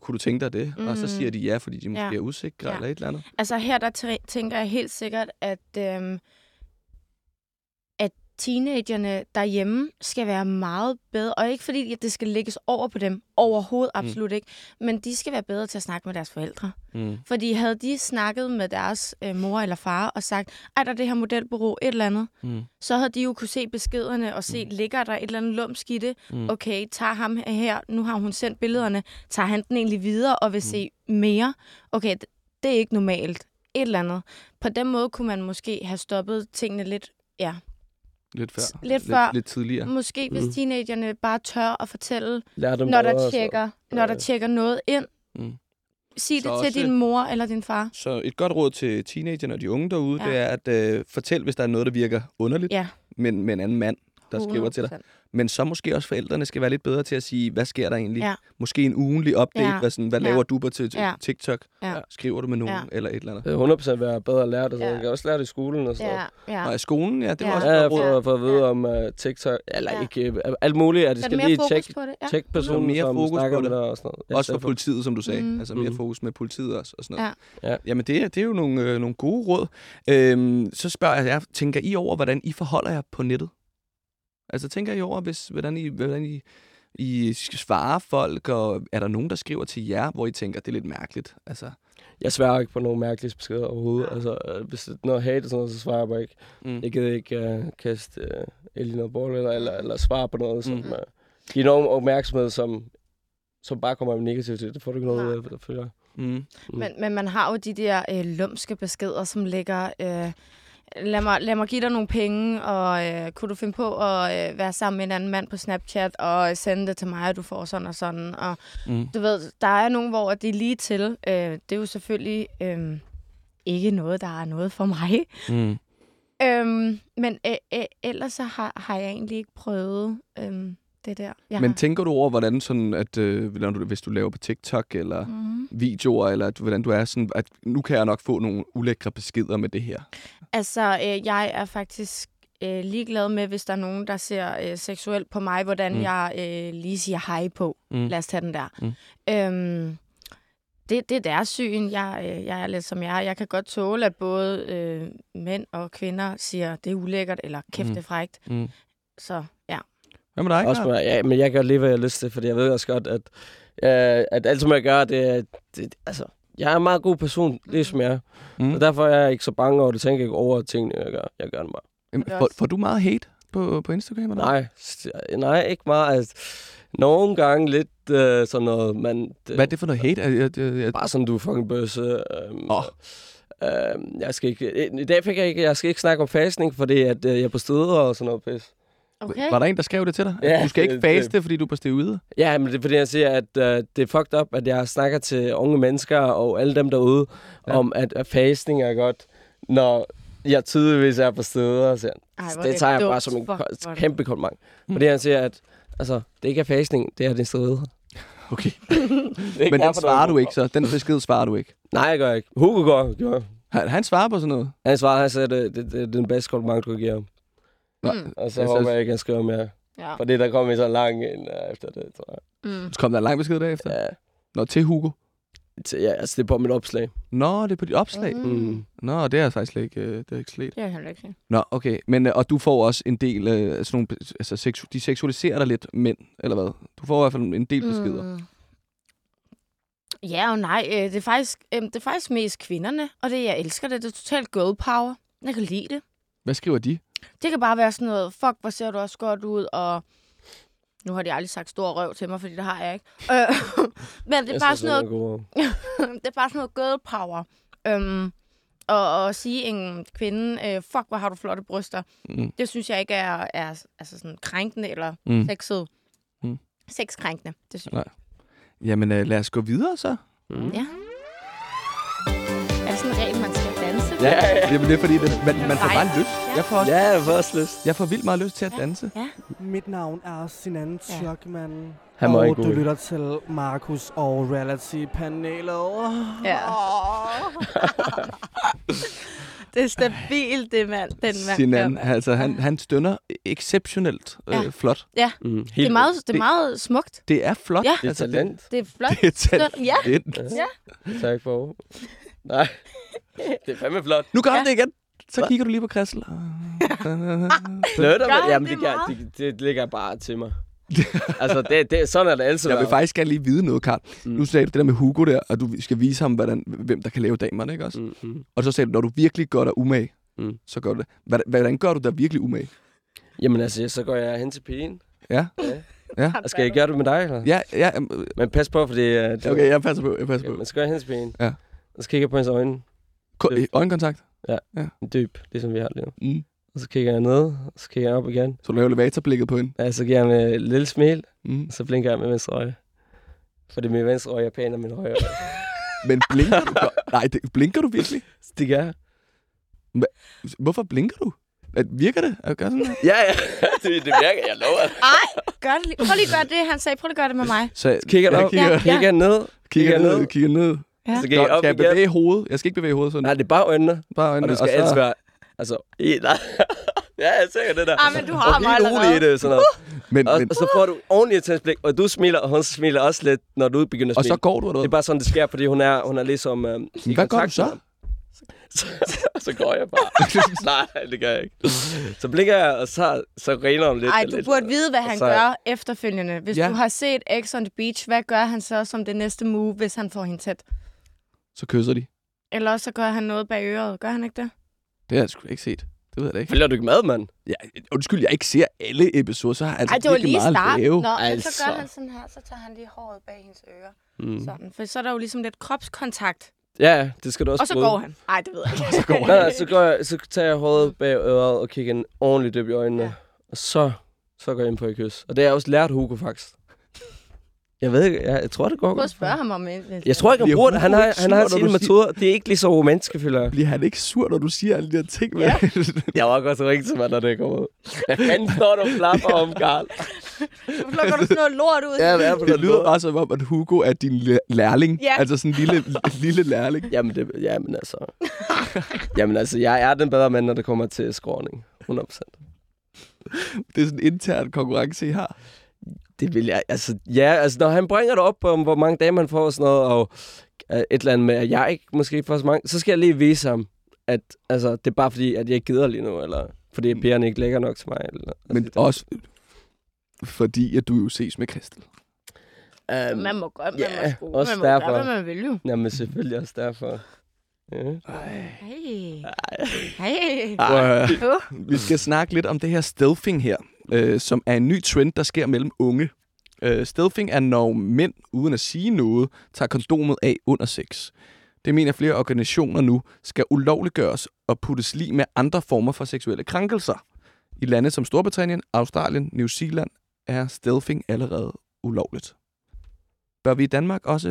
Kunne du tænke dig det? Mm. Og så Mm. siger de ja, fordi de måske Ja. er usikre Ja. eller et eller andet. Altså her, der tæ- tænker jeg helt sikkert, at, øhm, at teenagerne derhjemme skal være meget bedre. Og ikke fordi, at det skal lægges over på dem. Overhovedet absolut mm. ikke. Men de skal være bedre til at snakke med deres forældre. Mm. Fordi havde de snakket med deres øh, mor eller far og sagt, ej, der er det her modelbureau, et eller andet, Mm. så havde de jo kunne se beskederne og se, mm. ligger der et eller andet lumsk i det? Mm. Okay, tager ham her, nu har hun sendt billederne, tager han den egentlig videre og vil mm. se mere? Okay, det er ikke normalt. Et eller andet. På den måde kunne man måske have stoppet tingene lidt, ja. Lidt før. Lidt før. Lidt, lidt tidligere. Måske hvis Mm. teenagerne bare tør at fortælle, Lær dem når der så- tjekker, når der tjekker noget ind. Mm. Sig Så det til din mor eller din far. Så et godt råd til teenagerne og de unge derude, Ja. det er at øh, fortæl, hvis der er noget, der virker underligt, Ja. men med en anden mand, der skriver til dig. 100%. Men så måske også forældrene skal være lidt bedre til at sige, hvad sker der egentlig? Ja. Måske en ugenlig update. Ja. Hvad, sådan, hvad Ja. laver du på til Ja. TikTok? Ja. Skriver du med nogen Ja. eller et eller andet? Det er 100% være bedre at lære det. Så Ja. Jeg kan også lære det i skolen og sådan Ja, ja. Og i skolen, ja, det var Ja. også Ja, råd. får, for at vide om uh, TikTok, eller Ja. ikke, uh, alt muligt, at det Sæt skal mere lige fokus tjekke på det. Ja. tjek personen, Mere som fokus snakker på med det. dig og sådan noget. Ja, Også for politiet, som du sagde. Mm. Altså mere fokus med politiet også. Og sådan noget. Ja. Jamen, det er, det er jo nogle, øh, nogle gode råd. Øhm, så spørger jeg tænker I over, hvordan I forholder jer på nettet? Altså, tænker I over, hvis, hvordan, I, hvordan I, I svarer folk, og er der nogen, der skriver til jer, hvor I tænker, det er lidt mærkeligt? Altså, Jeg svarer ikke på nogen mærkelige beskeder overhovedet. Altså, øh, hvis det er noget hate og sådan noget, så svarer jeg bare ikke. mm. Jeg gider ikke uh, kaste uh, el i noget bold, eller, eller, eller svare på noget, som Mm. uh, giver nogen opmærksomhed, som, som bare kommer med negativt til. Det får du ikke noget ud af, føler jeg. Mm. Mm. Men, men man har jo de der øh, lumske beskeder, som ligger... Øh, lad, mig, lad mig give dig nogle penge, og øh, kunne du finde på at øh, være sammen med en anden mand på Snapchat, og øh, sende det til mig, og du får sådan og sådan. Og Mm. du ved, der er nogen, hvor det er lige til. Øh, det er jo selvfølgelig øh, ikke noget, der er noget for mig. Mm. Øhm, men øh, øh, ellers så har, har jeg egentlig ikke prøvet øhm, det der. Jeg Men har, tænker du over, hvordan sådan, at øh, hvis du laver på TikTok, eller mm. videoer, eller at, hvordan du er sådan, at nu kan jeg nok få nogle ulækre beskeder med det her? altså, øh, jeg er faktisk øh, ligeglad med, hvis der er nogen, der ser øh, seksuelt på mig, hvordan Mm. jeg øh, lige siger hej på. Mm. Lad os tage den der. Mm. Øhm, det, det er deres syn. Jeg, øh, jeg er lidt som jeg er. Jeg kan godt tåle, at både øh, mænd og kvinder siger, det er ulækkert, eller kæft, Mm. det er frækt. Mm. Så ja. Hvad med dig, Også på, ja, men jeg gør lige, hvad jeg har lyst til, fordi jeg ved også godt, at, øh, at alt, som jeg gør, det er... Det, altså, jeg er en meget god person, det som jeg er. Mm. Og derfor er jeg ikke så bange over det, tænker ikke over tingene, jeg gør. Jeg gør det bare. Jamen, får, får du meget hate på, på Instagram? Eller? Nej, nej, ikke meget. Altså, nogle gange lidt øh, sådan noget, men... Det, Hvad er det for noget hate? Er, er, er, Bare sådan, du er fucking bøsse. Øhm, Åh. øhm, jeg skal ikke, i dag fik jeg ikke, jeg skal ikke snakke om fastning, fordi at, øh, jeg er på steder og sådan noget pis. Okay. Var der en, der skrev det til dig? Ja, du skal ikke det- det- faste, fordi du er på steroider? Ja, men det er fordi, jeg siger, at øh, det er fucked up, at jeg snakker til unge mennesker og alle dem derude, Ja. om at, at fasting er godt, når jeg tydeligvis er på steder. Så, Ej, det er tager jeg bare som en Fuck, det kæmpe kompliment. Mm. Fordi han siger, at altså, det ikke er fasting, det er din steroider. Okay. Det Men den svarer du ikke, så den besked svarer du ikke. Nej, jeg gør ikke. Hugo går. gør. Han, han svarer på sådan noget. Han svarer, han sagde, det, det, det, er den bedste kompliment, du kan give ham. Mm. Og så Jeg håber jeg ikke, han skriver mere. Ja. Fordi der kommer så lang en uh, efter det, tror jeg. Mm. Så kom der en lang besked derefter. Ja, Nå, til Hugo. til, ja altså det er på mit opslag. Nå, det er på dit opslag. Mm. Mm. Nå, det er jeg faktisk ikke, øh, det er ikke slet. Det er heller ikke set. Nå, okay. Men, øh, og du får også en del, øh, sådan nogle, altså, seksu- de seksualiserer dig lidt, mænd, eller hvad? Du får i hvert fald en del beskeder. Mm. Ja og nej. Øh, det, er faktisk, øh, det er faktisk mest kvinderne, og det jeg elsker det. Det er totalt girl power. Jeg kan lide det. Hvad skriver de? Det kan bare være sådan noget, fuck, hvor ser du også godt ud, og nu har de aldrig sagt stor røv til mig, fordi det har jeg ikke. Øh, men det er, Jeg bare sådan noget, det er bare sådan noget girl power. Øhm, og, og sige en kvinde, øh, fuck, hvor har du flotte bryster, Mm. det synes jeg ikke er, er altså sådan krænkende eller Mm. sexet. Mm. Sexkrænkende, det synes Nej. Jamen, øh, lad os gå videre så. Mm. jeg. Ja. Ja, ja, ja. Jamen, det er fordi, det, man, man får bare lyst. Jeg får, også, Ja, jeg får også lyst. jeg får vildt meget lyst til at danse. Mit navn er Sinan Ja. Tjørkman. Han var og ikke du god. lytter til Markus og Reality-panelet. Ja. det er stabilt, det mand, den mand. Sinan, gør. altså, han, han stønner exceptionelt øh, Ja. flot. Mm. Helt Det er, meget, det er meget smukt. Det er flot. Ja. Det er Altså, talent. Det er flot. Det er talent. Ja. Ja. Tak for Nej. Det er fandme flot. Nu gør Ja. han det igen. Så kigger du lige på Christel. Flytter, men, jamen, det det, gør, det, det ligger bare til mig. altså, det, det, sådan er det altid Jeg vil været. faktisk gerne lige vide noget, Karl. Mm. Nu sagde du det der med Hugo der, og du skal vise ham, hvordan, hvem der kan lave damerne, ikke også? Mm, mm. Og så sagde du, når du virkelig gør dig umage, Mm. så gør du det. Hvordan, hvordan gør du dig virkelig umage? Jamen altså, så går jeg hen til pigen. Ja? Ja. Ja. Og skal jeg gøre det med dig, eller? Ja, ja, øh, Men pas på, fordi... Uh, det, okay, jeg passer på, jeg passer Ja, på. men så går jeg hen til pigen. Ja. Og så kigger jeg på hendes øjne. Ko- øh, øjenkontakt? En dyb, ligesom vi har lige nu. Mm. Og så kigger jeg ned, og så kigger jeg op igen. Så du laver elevatorblikket på hende? Ja, så giver jeg med et lille smil, Mm. og så blinker jeg med venstre øje. Fordi min venstre øje er pænere end min højre øje. Men blinker du? Nej, det, blinker du virkelig? det gør jeg. Hvorfor blinker du? At- Virker det? At gøre sådan her? Ja, ja. det, det virker, jeg lover. Ej, gør det lige. Prøv lige at gøre det, han sagde. Prøv lige at gøre det med mig. Så Kigger jeg op, kigger, Ja. kigger ned. kigger, kigger ned, ned. kigger ned. Ja. Så kigger jeg Godt, op skal jeg igen. bevæge hovedet? Jeg skal ikke bevæge hovedet sådan. Nej, det er bare øjnene. Bare Og øjnene. du skal så- altid være... Altså, i, nej. ja, jeg ser det der. Ah, men du har og mig helt rolig i det, sådan noget. Men, Og, men, og, så får du ordentligt et blik, og du smiler, og hun smiler også lidt, når du begynder at og smile. så går du, eller Det er bare sådan, det sker, fordi hun er, hun er ligesom... Øh, i hvad gør du kontakt så? Så, så går jeg bare. Nej, det gør jeg ikke. Så blinker jeg, og så, så griner hun lidt. Ej, og du lidt. burde vide, hvad han så- gør efterfølgende. Hvis Ja. du har set X on the Beach, hvad gør han så som det næste move, hvis han får hende tæt? Så kysser de. Eller også så gør han noget bag øret. Gør han ikke det? Det har jeg sgu ikke set. Det ved jeg da ikke. Følger du ikke med, mand? Ja, undskyld, jeg ikke ser alle episoder, så har jeg altså Ej, det var lige meget at starten. lave. Nå, men så Altså. gør han sådan her, så tager han lige håret bag hendes ører. Mm. Sådan. For så er der jo ligesom lidt kropskontakt. Ja, det skal du også Og så bryde. går han. Nej, det ved jeg ikke. Så går Nej, nej, så, går jeg, så tager jeg hovedet bag øret og kigger en ordentligt dyb i øjnene. Ja. Og så, så går jeg ind på et kys. Og det har jeg også lært Hugo, faktisk. Jeg ved ikke, jeg, jeg tror, det går Prøv godt. at spørge ham om det. Jeg tror ikke, han Bliver bruger det. Han Hugo har, ikke han har sur, når sine du siger- metoder. Det er ikke lige så romantisk, føler jeg. Bliver han ikke sur, når du siger alle de her ting? Ja. Jeg var godt så ringe til mig, når det kommer ud. Hvad fanden står du og flapper om, Karl? Så plukker du sådan noget lort ud. Ja, hvad er det lyder lort? bare som om, at Hugo er din læ- lærling. Ja. Altså sådan en lille, lille lærling. Jamen, det, jamen altså... jamen altså, jeg er den bedre mand, når det kommer til skråning. 100%. Det er sådan en intern konkurrence, I har. Det vil jeg... Altså, ja, altså, når han bringer det op om, hvor mange dage man får og sådan noget, og øh, et eller andet med, at jeg ikke måske får så mange, så skal jeg lige vise ham, at altså, det er bare fordi, at jeg ikke gider lige nu, eller fordi Mm. pigerne ikke lægger nok til mig. Eller, Men altså, også fordi, at du jo ses med Christel. Um, Man må godt, man Ja, må sgu. også man må derfor. Gøre, hvad man vil jo. Jamen, selvfølgelig også derfor. Ja. Hey. Hey. Ej. Uh. Vi skal snakke lidt om det her stealthing her, øh, som er en ny trend, der sker mellem unge. Øh, stealthing er, når mænd, uden at sige noget, tager kondomet af under sex. Det mener flere organisationer nu skal ulovliggøres og puttes lige med andre former for seksuelle krænkelser. I lande som Storbritannien, Australien, New Zealand er stealthing allerede ulovligt. Bør vi i Danmark også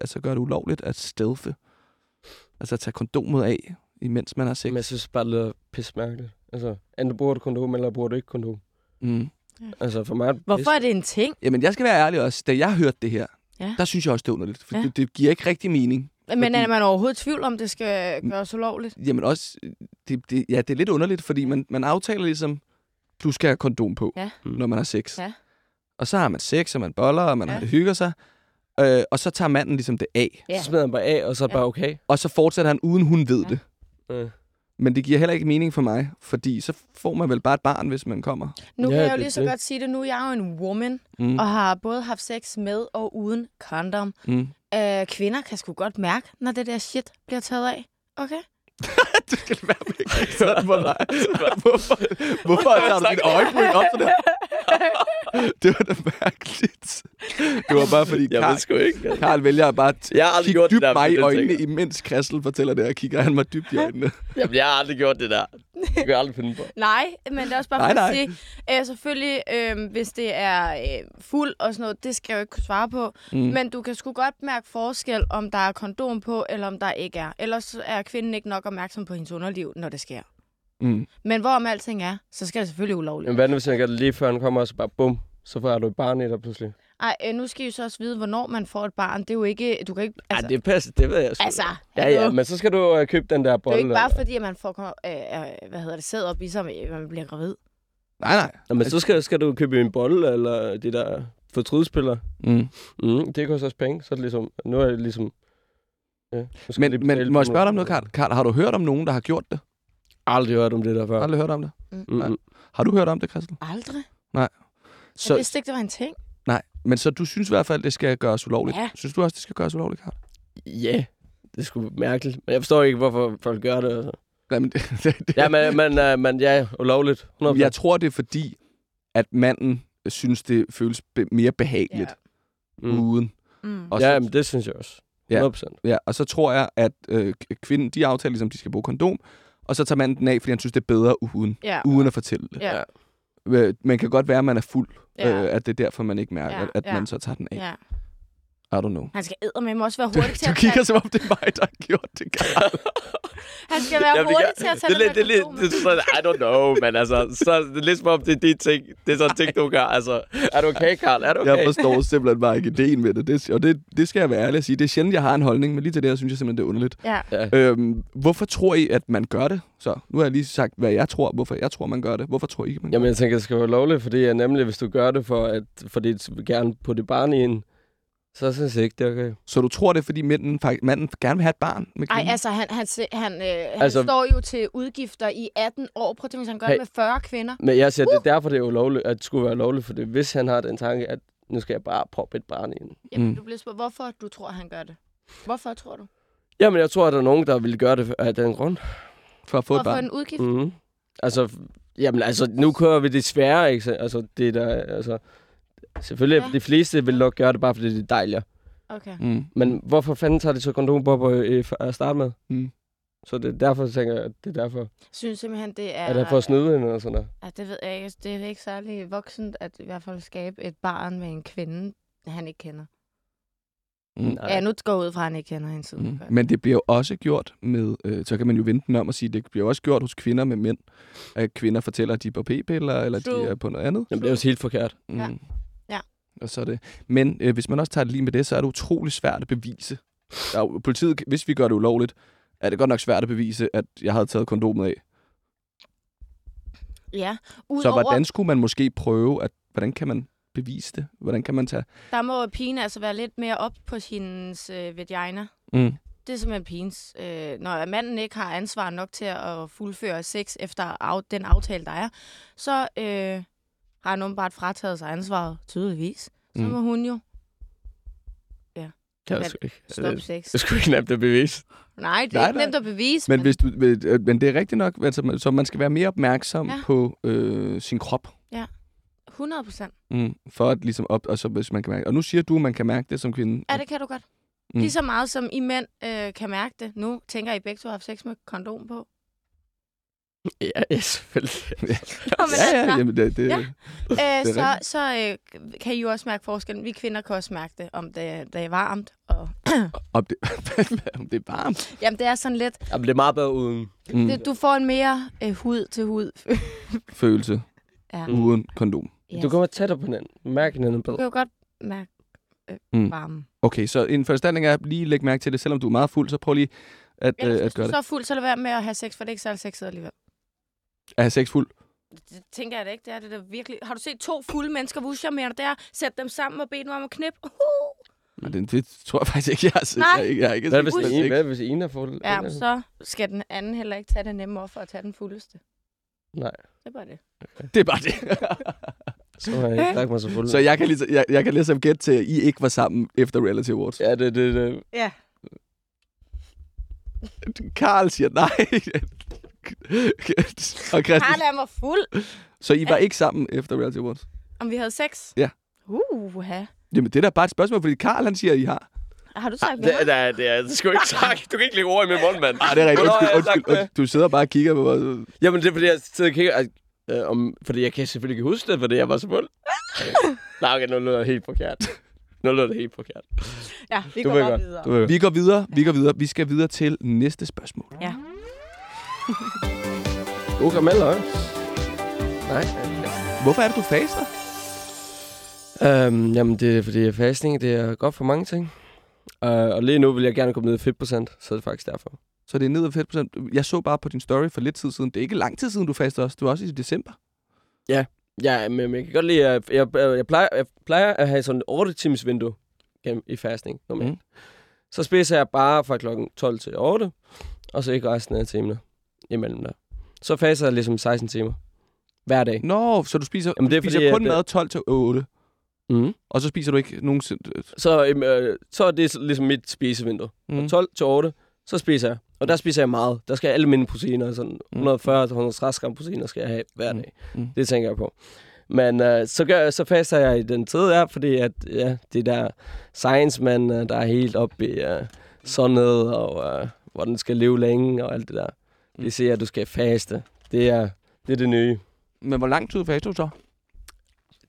altså gøre det ulovligt at stealthe? Altså at tage kondomet af, imens man har sex? Men jeg synes bare, det lyder pismærkeligt. Altså, enten bruger du kondom, eller bruger du ikke kondom. Mm. Altså, for mig Hvorfor er det en ting? Jamen, jeg skal være ærlig også. Da jeg hørte det her, Ja. Der synes jeg også, det er underligt. For Ja. det, det giver ikke rigtig mening. Men Fordi- er man overhovedet i tvivl om, det skal gøres ulovligt? Jamen også, det, det, ja, det er lidt underligt, fordi man, man aftaler ligesom, du skal have kondom på, Ja. når man har sex. Ja. Og så har man sex, og man boller, og man Ja. ja. hygger sig. Øh, og så tager manden ligesom det af. Ja. Så smider han bare af, og så er det Ja. bare okay. Og så fortsætter han, uden hun ved Ja. det. Øh. Men det giver heller ikke mening for mig, fordi så får man vel bare et barn, hvis man kommer. Nu Ja, kan jeg jo lige så det. godt sige det. Nu er jeg jo en woman, Mm. og har både haft sex med og uden kondom. Mm. Øh, kvinder kan sgu godt mærke, når det der shit bliver taget af. Okay? du skal være med kigge sådan på mig. Hvorfor, hvorfor tager du dit øjebryn op sådan der? Det var da mærkeligt. Det var bare fordi, Jeg Karl, sgu ikke. Karl vælger at bare Jeg har kigge dybt der, mig i det øjnene, imens Christel fortæller det, og kigger han mig dybt i øjnene. Jamen, jeg har aldrig gjort det der. Det kan jeg aldrig finde på. Nej, men det er også bare Nej, for at nej. sige, øh, selvfølgelig, øh, hvis det er øh, fuld og sådan noget, det skal jeg jo ikke kunne svare på. Mm. Men du kan sgu godt mærke forskel, om der er kondom på, eller om der ikke er. Ellers er kvinden ikke nok opmærksom på hendes underliv, når det sker. Mm. Men hvorom alting er, så skal det selvfølgelig ulovligt. Men hvad nu, hvis jeg gør det lige før han kommer, og så bare bum, så får du et barn i dig pludselig. Ej, øh, nu skal I jo så også vide, hvornår man får et barn. Det er jo ikke... Du kan ikke... Altså, Ej, det passer, det ved jeg sgu. altså Ja, ja, men så skal du øh, købe den der det er bolle. ikke bare eller- fordi, at man får, øh, øh, hvad hedder det, sæd op i sig, at man bliver gravid. Nej, nej. Nå, men så skal, skal du købe en bolle, eller det der fortrydspiller. Mm. Mm, det koster også penge, så er det ligesom, nu er det ligesom... Ja, Men, men må jeg spørge dig om noget, Karl? Karl, har du hørt om nogen, der har gjort det? Aldrig hørt om det der før. Aldrig hørt om det? Mm, Nej. mm. Har du hørt om det, Christel? Aldrig. Så... Så, Jeg vidste ikke, det var en ting. nej, men så du synes i hvert fald, det skal gøres ulovligt? Ja. Synes du også, det skal gøres ulovligt, Karl? Ja, det er sgu mærkeligt. Men jeg forstår ikke, hvorfor folk gør det. Altså. Nej, men det, det, det, Ja, men, men, uh, men ja, ulovligt. 100%. Jeg tror, det er fordi, at manden synes, det føles be- mere behageligt Ja. mm. uden. Mm. Og ja, så, men det synes jeg også. Ja. 100%. ja, og så tror jeg, at øh, kvinden, de aftaler ligesom, de skal bruge kondom, og så tager manden den af, fordi han synes, det er bedre uden, Ja. uden at fortælle det. Ja. Øh, Man kan godt være, at man er fuld, Ja. øh, at det er derfor, man ikke mærker, Ja, at, at ja. man så tager den af. ja. I don't know. Han skal eddermame også være Du, hurtig til du at kigger, tage... som om det er mig, der har gjort det, Karl. Han skal være Jamen, det hurtig kan- til at tage det, det, er lidt- det, er sådan, I don't know, men altså, så, det er lidt som om, det er de ting, det er sådan ting, du gør. Altså, er du okay, Karl? Er du okay? Jeg forstår simpelthen bare ikke ideen med det. det og det, det skal jeg være ærlig at sige. Det er sjældent, jeg har en holdning, men lige til det her synes jeg simpelthen, det er underligt. Ja. Øhm, hvorfor tror I, at man gør det? Så nu har jeg lige sagt, hvad jeg tror, hvorfor jeg tror, man gør det. Hvorfor tror I ikke, man gør Jamen, jeg tænker, det skal være lovligt, fordi jeg nemlig, hvis du gør det for, at, fordi du gerne på det barn i en, så synes jeg ikke, det er okay. Så du tror det, er, fordi manden, faktisk, manden gerne vil have et barn med Ej, kvinden? altså, han, han, han, øh, han Altså- altså, står jo til udgifter i 18 år. Prøv at tænke, hvis han gør Hey. det med 40 kvinder. Men jeg siger, det er derfor, det er ulovligt, at det skulle være lovligt, for det, hvis han har den tanke, at nu skal jeg bare proppe et barn i en. Jamen, Mm. du bliver spurgt, hvorfor du tror, han gør det. Hvorfor tror du? Jamen, jeg tror, at der er nogen, der vil gøre det af den grund. For at få et Hvorfor barn? en udgift? Mm-hmm. Altså, jamen, altså, nu kører vi det svære, ikke? Så- Altså, det der, altså, selvfølgelig, Ja. de fleste vil nok gøre det, bare fordi det er dejligt. Okay. Mm. Men hvorfor fanden tager de så kondom på øh, at starte med? Mm. Så det er derfor, jeg tænker, at det er derfor. Jeg synes simpelthen, det er... Er det for at snyde hende eller sådan noget? Ja, det ved jeg ikke. Det er ikke særlig voksent at i hvert fald skabe et barn med en kvinde, han ikke kender. Mm. Nej. Ja, nu går ud fra, at han ikke kender hende siden. Mm. Men det bliver jo også gjort med, øh, så kan man jo vente den om og sige, det bliver jo også gjort hos kvinder med mænd, at kvinder fortæller, at de er på p-piller, eller de True. er på noget andet. Jamen, det er jo helt forkert. Mm. Ja. Og så det. Men øh, hvis man også tager det lige med det, så er det utrolig svært at bevise. Der er politiet, hvis vi gør det ulovligt, er det godt nok svært at bevise, at jeg havde taget kondomet af. Ja. Så Udover, hvordan skulle man måske prøve, at hvordan kan man bevise det? Hvordan kan man tage... der må pigen altså være lidt mere op på hendes øh, vagina. Mm. Det er simpelthen pigens. Øh, når manden ikke har ansvar nok til at fuldføre sex efter af, den aftale, der er, så øh, har han åbenbart frataget sig ansvaret, tydeligvis. Så Mm. må hun jo Det er Men- sgu ikke. stoppe Det, sex. det er sgu ikke nemt at bevise. Nej, det er Nej, ikke nej. nemt at bevise. Men, hvis du, øh, men det er rigtigt nok, altså, så man skal være mere opmærksom Ja. ja. på øh, sin krop. 100 procent. Mm, for at ligesom op, og så hvis man kan mærke. Og nu siger du, at man kan mærke det som kvinde. Ja, det kan du godt. Mm. Lige så meget som I mænd øh, kan mærke det. Nu tænker I begge to har haft sex med kondom på. Ja, ja selvfølgelig. Ja, ja, altså, jamen, det, det, Ja. ja. øh, det er så, så øh, kan I jo også mærke forskellen. Vi kvinder kan også mærke det, om det, det er varmt. Og, om, det, om det er varmt. jamen, det er sådan lidt... Jamen, det er meget bedre uden. Mm, Det, du får en mere øh, hud til hud. følelse ja. Uden kondom. Yes. Du kommer tættere på hinanden. Mærke hinanden du bedre. kan jo godt mærke øh, Mm. varmen. Okay, så en foranstaltning er lige lægge mærke til det, selvom du er meget fuld, så prøv lige at, Ellers, øh, hvis at gøre du det. så er fuld, så lad være med at have sex, for det er ikke særlig sexet alligevel. At have sex fuld. Det tænker jeg da ikke, det er det der virkelig. Har du set to fulde mennesker, hvor charmerende det er? Sæt dem sammen og bed dem om at knippe. Uh! Men det, det tror jeg faktisk ikke, jeg har set. Nej. Jeg, jeg har ikke Hvad hvis, sex. en, hvad hvis en er fuld? Ja, men så skal den anden heller ikke tage det nemme offer og tage den fuldeste. Nej, Det er bare det. Det er bare det. så har jeg ikke mig så fuld. så jeg kan, ligesom, jeg, jeg kan ligesom gætte til, at I ikke var sammen efter Reality Awards. Ja, det, det, det. Ja. Karl siger nej. Og Christian, Karl er mig fuld. så I var ikke sammen efter Reality Awards? Om vi havde sex? Ja. Uh, Jamen, det er da bare et spørgsmål, fordi Karl han siger, at I har. Har du sagt Det, det? det, er, det er det sgu ikke sagt. Du kan ikke lægge ord i min mund, mand. Ah, det er rigtigt. Undskyld, undskyld, undskyld. Du sidder bare og kigger på mig. Jamen, det er fordi, jeg sidder og kigger... Øh, om, fordi jeg kan selvfølgelig ikke huske det, fordi jeg var så fuld. Nej, okay, nu lyder det helt forkert. Nu lyder det helt forkert. Ja, vi Du går bare videre. Vi går videre, vi går videre. Vi skal videre til næste spørgsmål. Ja. God hva'? Nej. Hvorfor er det, du faster? Øhm, jamen, det er fordi fasting, det er godt for mange ting. Uh, og lige nu vil jeg gerne komme ned i fedtprocent, så er det faktisk derfor. Så det er ned af 5%. Jeg så bare på din story for lidt tid siden. Det er ikke lang tid siden, du fastede også. Du var også i december. Ja, men men jeg kan godt lide, at jeg, jeg, jeg, plejer, jeg plejer at have sådan et 8 times vindue gennem, i fasting normalt. Mm. Mm. Så spiser jeg bare fra klokken 12 til 8, og så ikke resten af timerne imellem der. Så faster jeg ligesom 16 timer hver dag. Nå, så du spiser, Jamen, det er spiser fordi, kun at- mad 12 til 8. Mm. Og så spiser du ikke nogensinde... Så, øhm, øh, så er det ligesom mit spisevindue. Mm. Fra 12 til 8, så spiser jeg. Og der spiser jeg meget. Der skal jeg alle mine proteiner, sådan 140-160 gram proteiner skal jeg have hver Mm. dag. Mm. Det tænker jeg på. Men øh, så, gør, så faster jeg i den tid her, fordi at, ja, det der science man, øh, der er helt oppe i øh, sundhed, og øh, hvor den skal leve længe, og alt det der. De siger, at du skal faste. Det er det, er det nye. Men hvor lang tid faster du så?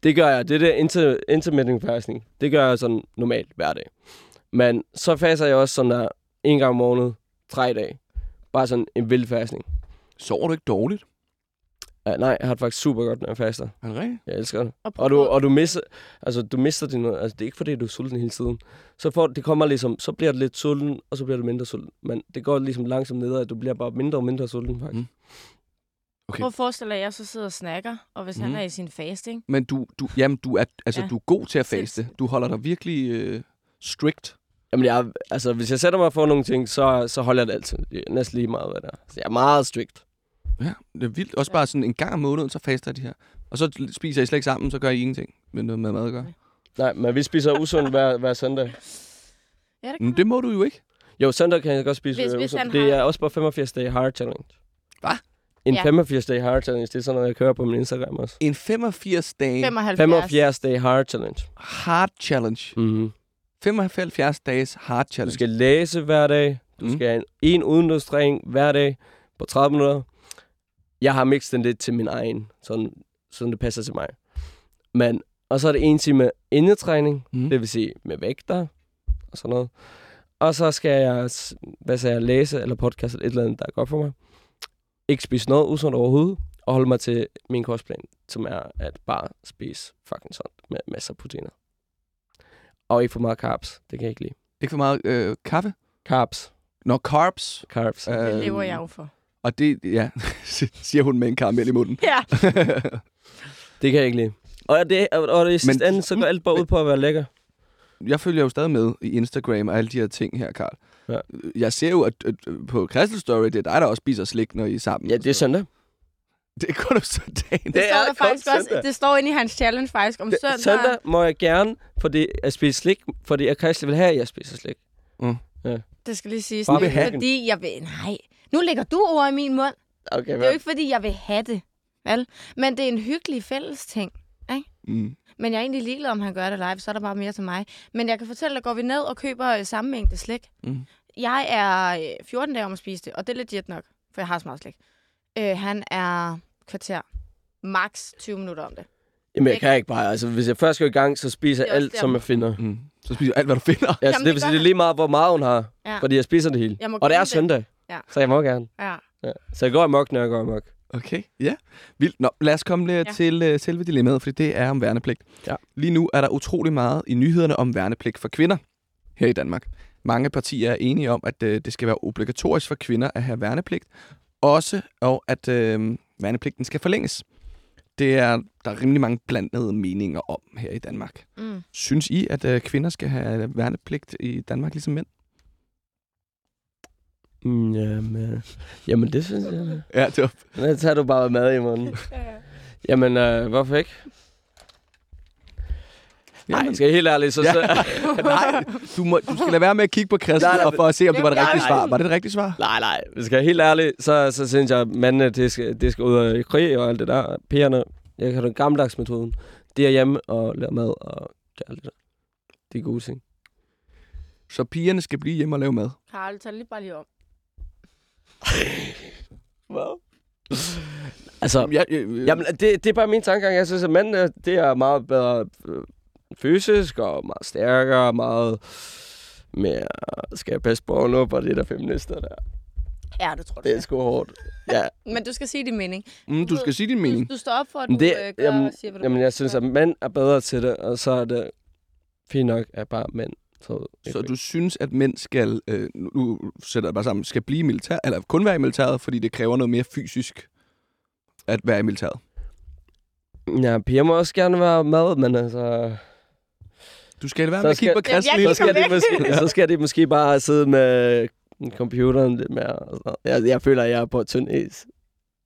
Det gør jeg. Det er det inter, intermittent fasting. Det gør jeg sådan normalt hver dag. Men så faster jeg også sådan der en gang om måneden, tre dage. Bare sådan en vild fastning. Sover du ikke dårligt? Ja, nej, jeg har det faktisk super godt, når jeg faster. Er det rigtigt? Jeg elsker det. Og, Og du, og du mister, altså du mister din, altså det er ikke fordi, du er sulten hele tiden. Så får, det kommer ligesom, så bliver du lidt sulten, og så bliver du mindre sulten. Men det går ligesom langsomt nedad, at du bliver bare mindre og mindre sulten faktisk. Mm. Okay. Prøv at forestille dig, at jeg så sidder og snakker, og hvis mm. Han er i sin fasting, Men du, du, jamen, du, er, altså, Ja. du er god til at faste. Du holder dig virkelig øh, strict. Jamen jeg, altså hvis jeg sætter mig for nogle ting, så, så holder jeg det altid. Næsten lige meget, hvad der er. Så jeg er meget strict. Ja, det er vildt. Også bare sådan en gang om måneden, så faster de her. Og så spiser I slet ikke sammen, så gør I ingenting med noget med mad at gøre. Nej, men vi spiser usundt hver, hver søndag. ja, det kan Men det må du jo ikke. Jo, søndag kan jeg godt spise Hvis- øh, hvis usundt. Det har- er også på 85 dage hard challenge. Hvad? En Ja. 85 dage hard challenge, det er sådan noget, jeg kører på min Instagram også. En 85 dage 75. 85 dage hard challenge. hard challenge. Mm-hmm. 75 dages hard Du challenge. skal læse hver dag. Du Mm. mm. skal have en, en udendørstræning hver dag på 30 minutter. Jeg har mixet den lidt til min egen, sådan, sådan det passer til mig. Men, og så er det en time indetræning, Mm. det vil sige med vægter og sådan noget. Og så skal jeg, hvad siger jeg, læse eller podcast eller et eller andet, der er godt for mig. Ikke spise noget usundt overhovedet, og holde mig til min kostplan, som er at bare spise fucking sundt med masser af proteiner. Og ikke for meget carbs, det kan jeg ikke lide. Ikke for meget øh, kaffe? Carbs. Nå, carbs. Carbs. Øh, Det lever jeg jo for. Og det, ja, siger hun med en karamel i munden. Ja. Det kan jeg ikke lide. Og det, og, det i sidste Men- ende, så går alt bare ud på at være lækker. jeg følger jo stadig med i Instagram og alle de her ting her, Karl. Ja. Jeg ser jo, at, at på Crystal Story, det er dig, der også spiser slik, når I er sammen. Ja, det er søndag. Det er kun om søndagen. Det, Det står er der kun faktisk også, søndag. det står inde i hans challenge faktisk om Det, søndag. søndag må jeg gerne, fordi jeg spiser slik, fordi jeg Christian vil have, at jeg spiser slik. Det skal lige siges. Fordi, jeg vil... Nej, nu lægger du ord i min mund. Okay, Det er jo ikke, fordi jeg vil have det. Vel? Men det er en hyggelig fælles ting. Mm. Men jeg er egentlig ligeglad, om han gør det live, så er der bare mere til mig. Men jeg kan fortælle dig, går vi ned og køber øh, samme mængde slik. Mm. Jeg er øh, 14 dage om at spise det, og det er legit nok, for jeg har så meget slik. Øh, han er kvarter. Max 20 minutter om det. Jamen, jeg kan ikke bare. Altså, hvis jeg først går i gang, så spiser Det jeg alt, som jeg finder. Mm. Så spiser du alt, hvad du finder. Altså, Jamen, det det vil sige, gør det er lige meget, hvor meget hun har. Ja. Fordi jeg spiser det hele. Jeg må Og det er det. søndag. Ja. Så jeg må gerne. Ja. Ja. Så jeg går amok, når jeg går amok. Okay, ja. Vildt. Nå, lad os komme ja. Ja. til uh, selve dilemmaet, for det er om værnepligt. Ja. Lige nu er der utrolig meget i nyhederne om værnepligt for kvinder. her i Danmark. Mange partier er enige om, at øh, det skal være obligatorisk for kvinder at have værnepligt. Også, og at øh, værnepligten skal forlænges. Det er der er rimelig mange blandede meninger om her i Danmark. Mm. Synes I, at øh, kvinder skal have værnepligt i Danmark ligesom mænd? Mm, jamen, jamen, det synes jeg. Ja, det var... Nu tager du bare mad i munden. Jamen, øh, hvorfor ikke? Nej, skal helt ærligt, så... Ja. så Nej, du, må, du skal lade være med at kigge på Christian Nej, nej, og for at se, om det var det nej, rigtige nej. svar. Var det det rigtige svar? nej, nej, hvis jeg helt ærligt, så, så synes jeg, at mændene, det skal, det skal ud og i krig og alt det der. Pigerne, jeg kan den gammeldags metoden. Det er hjemme og lave mad og alt det der. Det er gode ting. Så pigerne skal blive hjemme og lave mad. Karl, tag lige bare lige om. Hvad? altså, Ja, øh, Jamen, det, det er bare min tankegang. Jeg synes, at mænd, øh, det er meget bedre øh, fysisk og meget stærkere og meget mere... Skal jeg passe på nu på det der feminister der? Ja, det tror jeg. Det er sgu hårdt. Ja, Men du skal sige din mening. mm, du skal sige din mening. Du, du står op for, at du det- øh, gør jamen- og siger, hvad du jamen jeg synes, at mænd er bedre til det, og så er det fint nok, at bare mænd. Så, Så du synes, at mænd skal, øh, nu- sætter jeg bare sammen, skal blive militær, eller kun være i militæret, fordi det kræver noget mere fysisk at være i militæret? Ja, piger må også gerne være med, men altså... Du skal være Så med at kigge på lige Så skal, de måske, så skal de måske bare sidde med computeren lidt mere. Og sådan. Jeg, jeg føler, at jeg er på tynd is.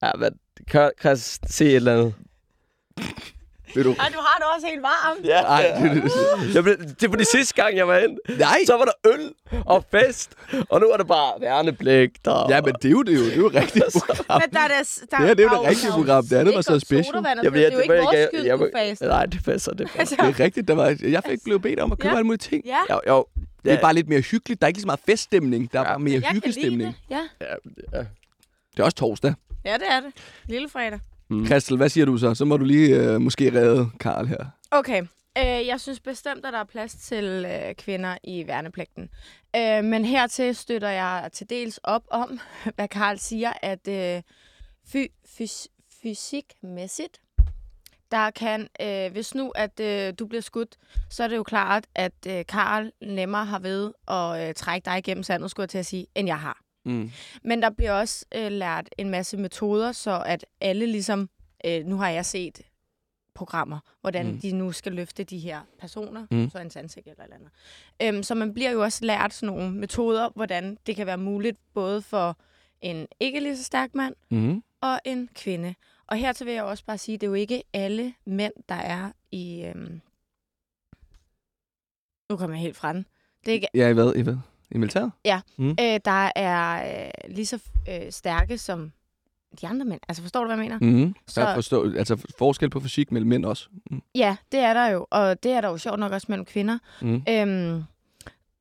Ja, men kan, kan se et eller andet? Vil du? Ej, du har det også helt varmt. Ja, Ej, det, det, Jamen, det var de sidste gang, jeg var ind. nej! Så var der øl og fest, og nu er det bare værnepligt. Og... Ja, men det er jo det, er jo, det er jo rigtigt program. Men der er det, der, Det her, det er jo det rigtige program. Det andet var så special. Jamen, Jamen, det er jo ikke jeg- vores jeg- skyld, jeg- du faster. Nej, det passer, det passer. Altså, Det er rigtigt. Der var, jeg fik blevet bedt om at købe Ja. alle mulige ting. ja. Jo, jo. Det er bare lidt mere hyggeligt. Der er ikke lige så meget feststemning. Der er Ja. bare mere jeg hyggestemning. det. Ja. Ja, ja. Det er også torsdag. ja, det er det. Lille fredag. Mm. Christel, hvad siger du så? Så må du lige øh, måske redde Karl her. Okay. Øh, jeg synes bestemt, at der er plads til øh, kvinder i værnepligten. Øh, men hertil støtter jeg til dels op om, hvad Karl siger, at øh, fy, fys, fysikmæssigt, der kan, øh, hvis nu at øh, du bliver skudt, så er det jo klart, at øh, Karl nemmere har ved at øh, trække dig igennem sandet, skulle jeg til at sige, end jeg har. Mm. Men der bliver også øh, lært en masse metoder, så at alle ligesom, øh, nu har jeg set programmer, hvordan Mm. de nu skal løfte de her personer, Mm. så en sandsæk eller et eller andet. Øhm, så man bliver jo også lært sådan nogle metoder, hvordan det kan være muligt både for en ikke lige så stærk mand Mm. og en kvinde. Og her vil jeg også bare sige, at det er jo ikke alle mænd, der er i... Øhm... Nu kommer jeg helt fra den. Det er ikke Ja, I hvad? I hvad? I militæret? øh, der er øh, lige så øh, stærke som de andre mænd. Altså, forstår du, hvad jeg mener? Mm. Så... Så- Der er forstå, altså forskel på fysik mellem mænd også. Mm. Ja, det er der jo. Og det er der jo sjovt nok også mellem kvinder. Mm. Øhm,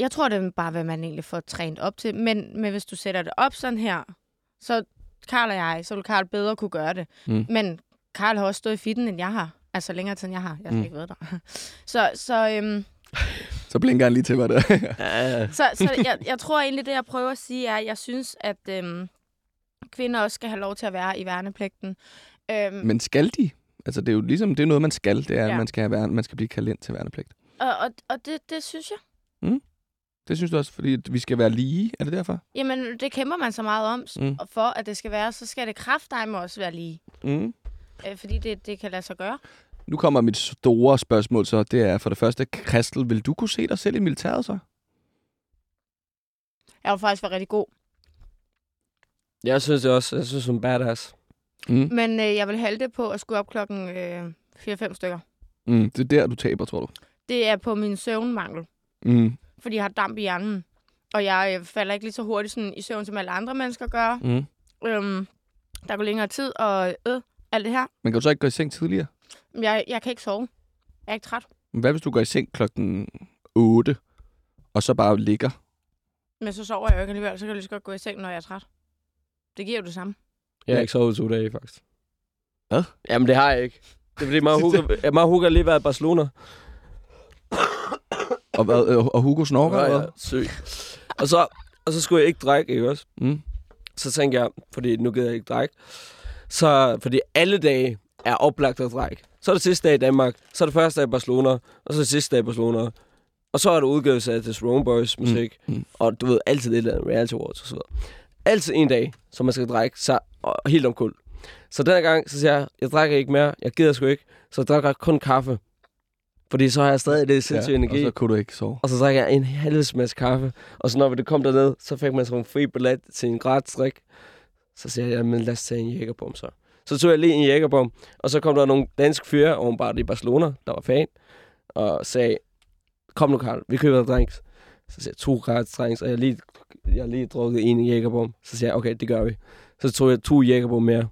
jeg tror, det er bare, hvad man egentlig får trænet op til. Men, men hvis du sætter det op sådan her, så Karl og jeg, så vil Karl bedre kunne gøre det. Mm. Men Karl har også stået i fitten, end jeg har. Altså længere tid, end jeg har. Jeg har Mm. mm. ikke været der. Så, så, øhm, Så blinker han lige til mig der. Så, så jeg, jeg tror egentlig, det jeg prøver at sige er, at jeg synes, at øhm, kvinder også skal have lov til at være i værnepligten. Øhm, Men skal de? Altså, det er jo ligesom, det er noget, man skal. Det er, at Ja. man skal, have værne, man skal blive kaldt ind til værnepligt. og og, og det, det synes jeg. Det synes du også, fordi at vi skal være lige? Er det derfor? Jamen, det kæmper man så meget om. Mm. Mm. Og for at det skal være, så skal det kraftedeme også være lige. Mm. Øh, fordi det, det kan lade sig gøre. Nu kommer mit store spørgsmål så. Det er for det første, Christel, vil du kunne se dig selv i militæret så? Jeg har faktisk været rigtig god. Jeg synes det også. Jeg synes, hun er badass. Mm. Men øh, jeg vil halde det på at skulle op klokken øh, 4-5 stykker. Mm. Det er der, du taber, tror du? Det er på min søvnmangel. Mm. Fordi jeg har damp i hjernen. Og jeg øh, falder ikke lige så hurtigt sådan, i søvn, som alle andre mennesker gør. Mm. Øhm, der går længere tid, og øh, alt det her. Men kan du så ikke gå i seng tidligere? Jeg, jeg kan ikke sove. Jeg er ikke træt. Men Hvad hvis du går i seng klokken 8, og så bare ligger? Men så sover jeg jo ikke alligevel, så kan jeg lige så godt gå i seng, når jeg er træt. Det giver jo det samme. Jeg har ikke sovet to dage, faktisk. Hvad? Jamen, det har jeg ikke. Det er fordi, Hugo har lige været i Barcelona. Og, hvad, øh, og Hugo snorker? Ja, eller ja, syg. Og så, og så skulle jeg ikke drikke, ikke også? Mm. Så tænkte jeg, fordi nu gider jeg ikke drikke. Så, fordi alle dage er oplagt at drikke. Så er det sidste dag i Danmark, så er det første dag i Barcelona, og så er det sidste dag i Barcelona. Og så er der udgivelse af The Throne Boys musik. Mm, Mm. Og du ved, altid et eller andet reality awards og så videre. Altid en dag, som man skal drikke sig helt omkuld. Så den gang, så siger jeg, jeg drikker ikke mere. Jeg gider sgu ikke. Så jeg drikker kun kaffe. Fordi så har jeg stadig lidt sindssyg ja, energi. Og så kunne du ikke sove. Og så drikker jeg en helvedes masse kaffe. Og så når vi det kom derned, så fik man sådan en fri billet til en gratis drik. Så siger jeg, men lad os tage en jægerbom så. Så tog jeg lige en jægerbom, og så kom der nogle danske fyre ovenbart i Barcelona, der var fan, og sagde, kom nu Karl, vi køber drinks. Så siger jeg, to gratis drinks, og jeg har lige, jeg har lige drukket en jægerbom. Så siger jeg, okay, det gør vi. Så tog jeg to jægerbom mere,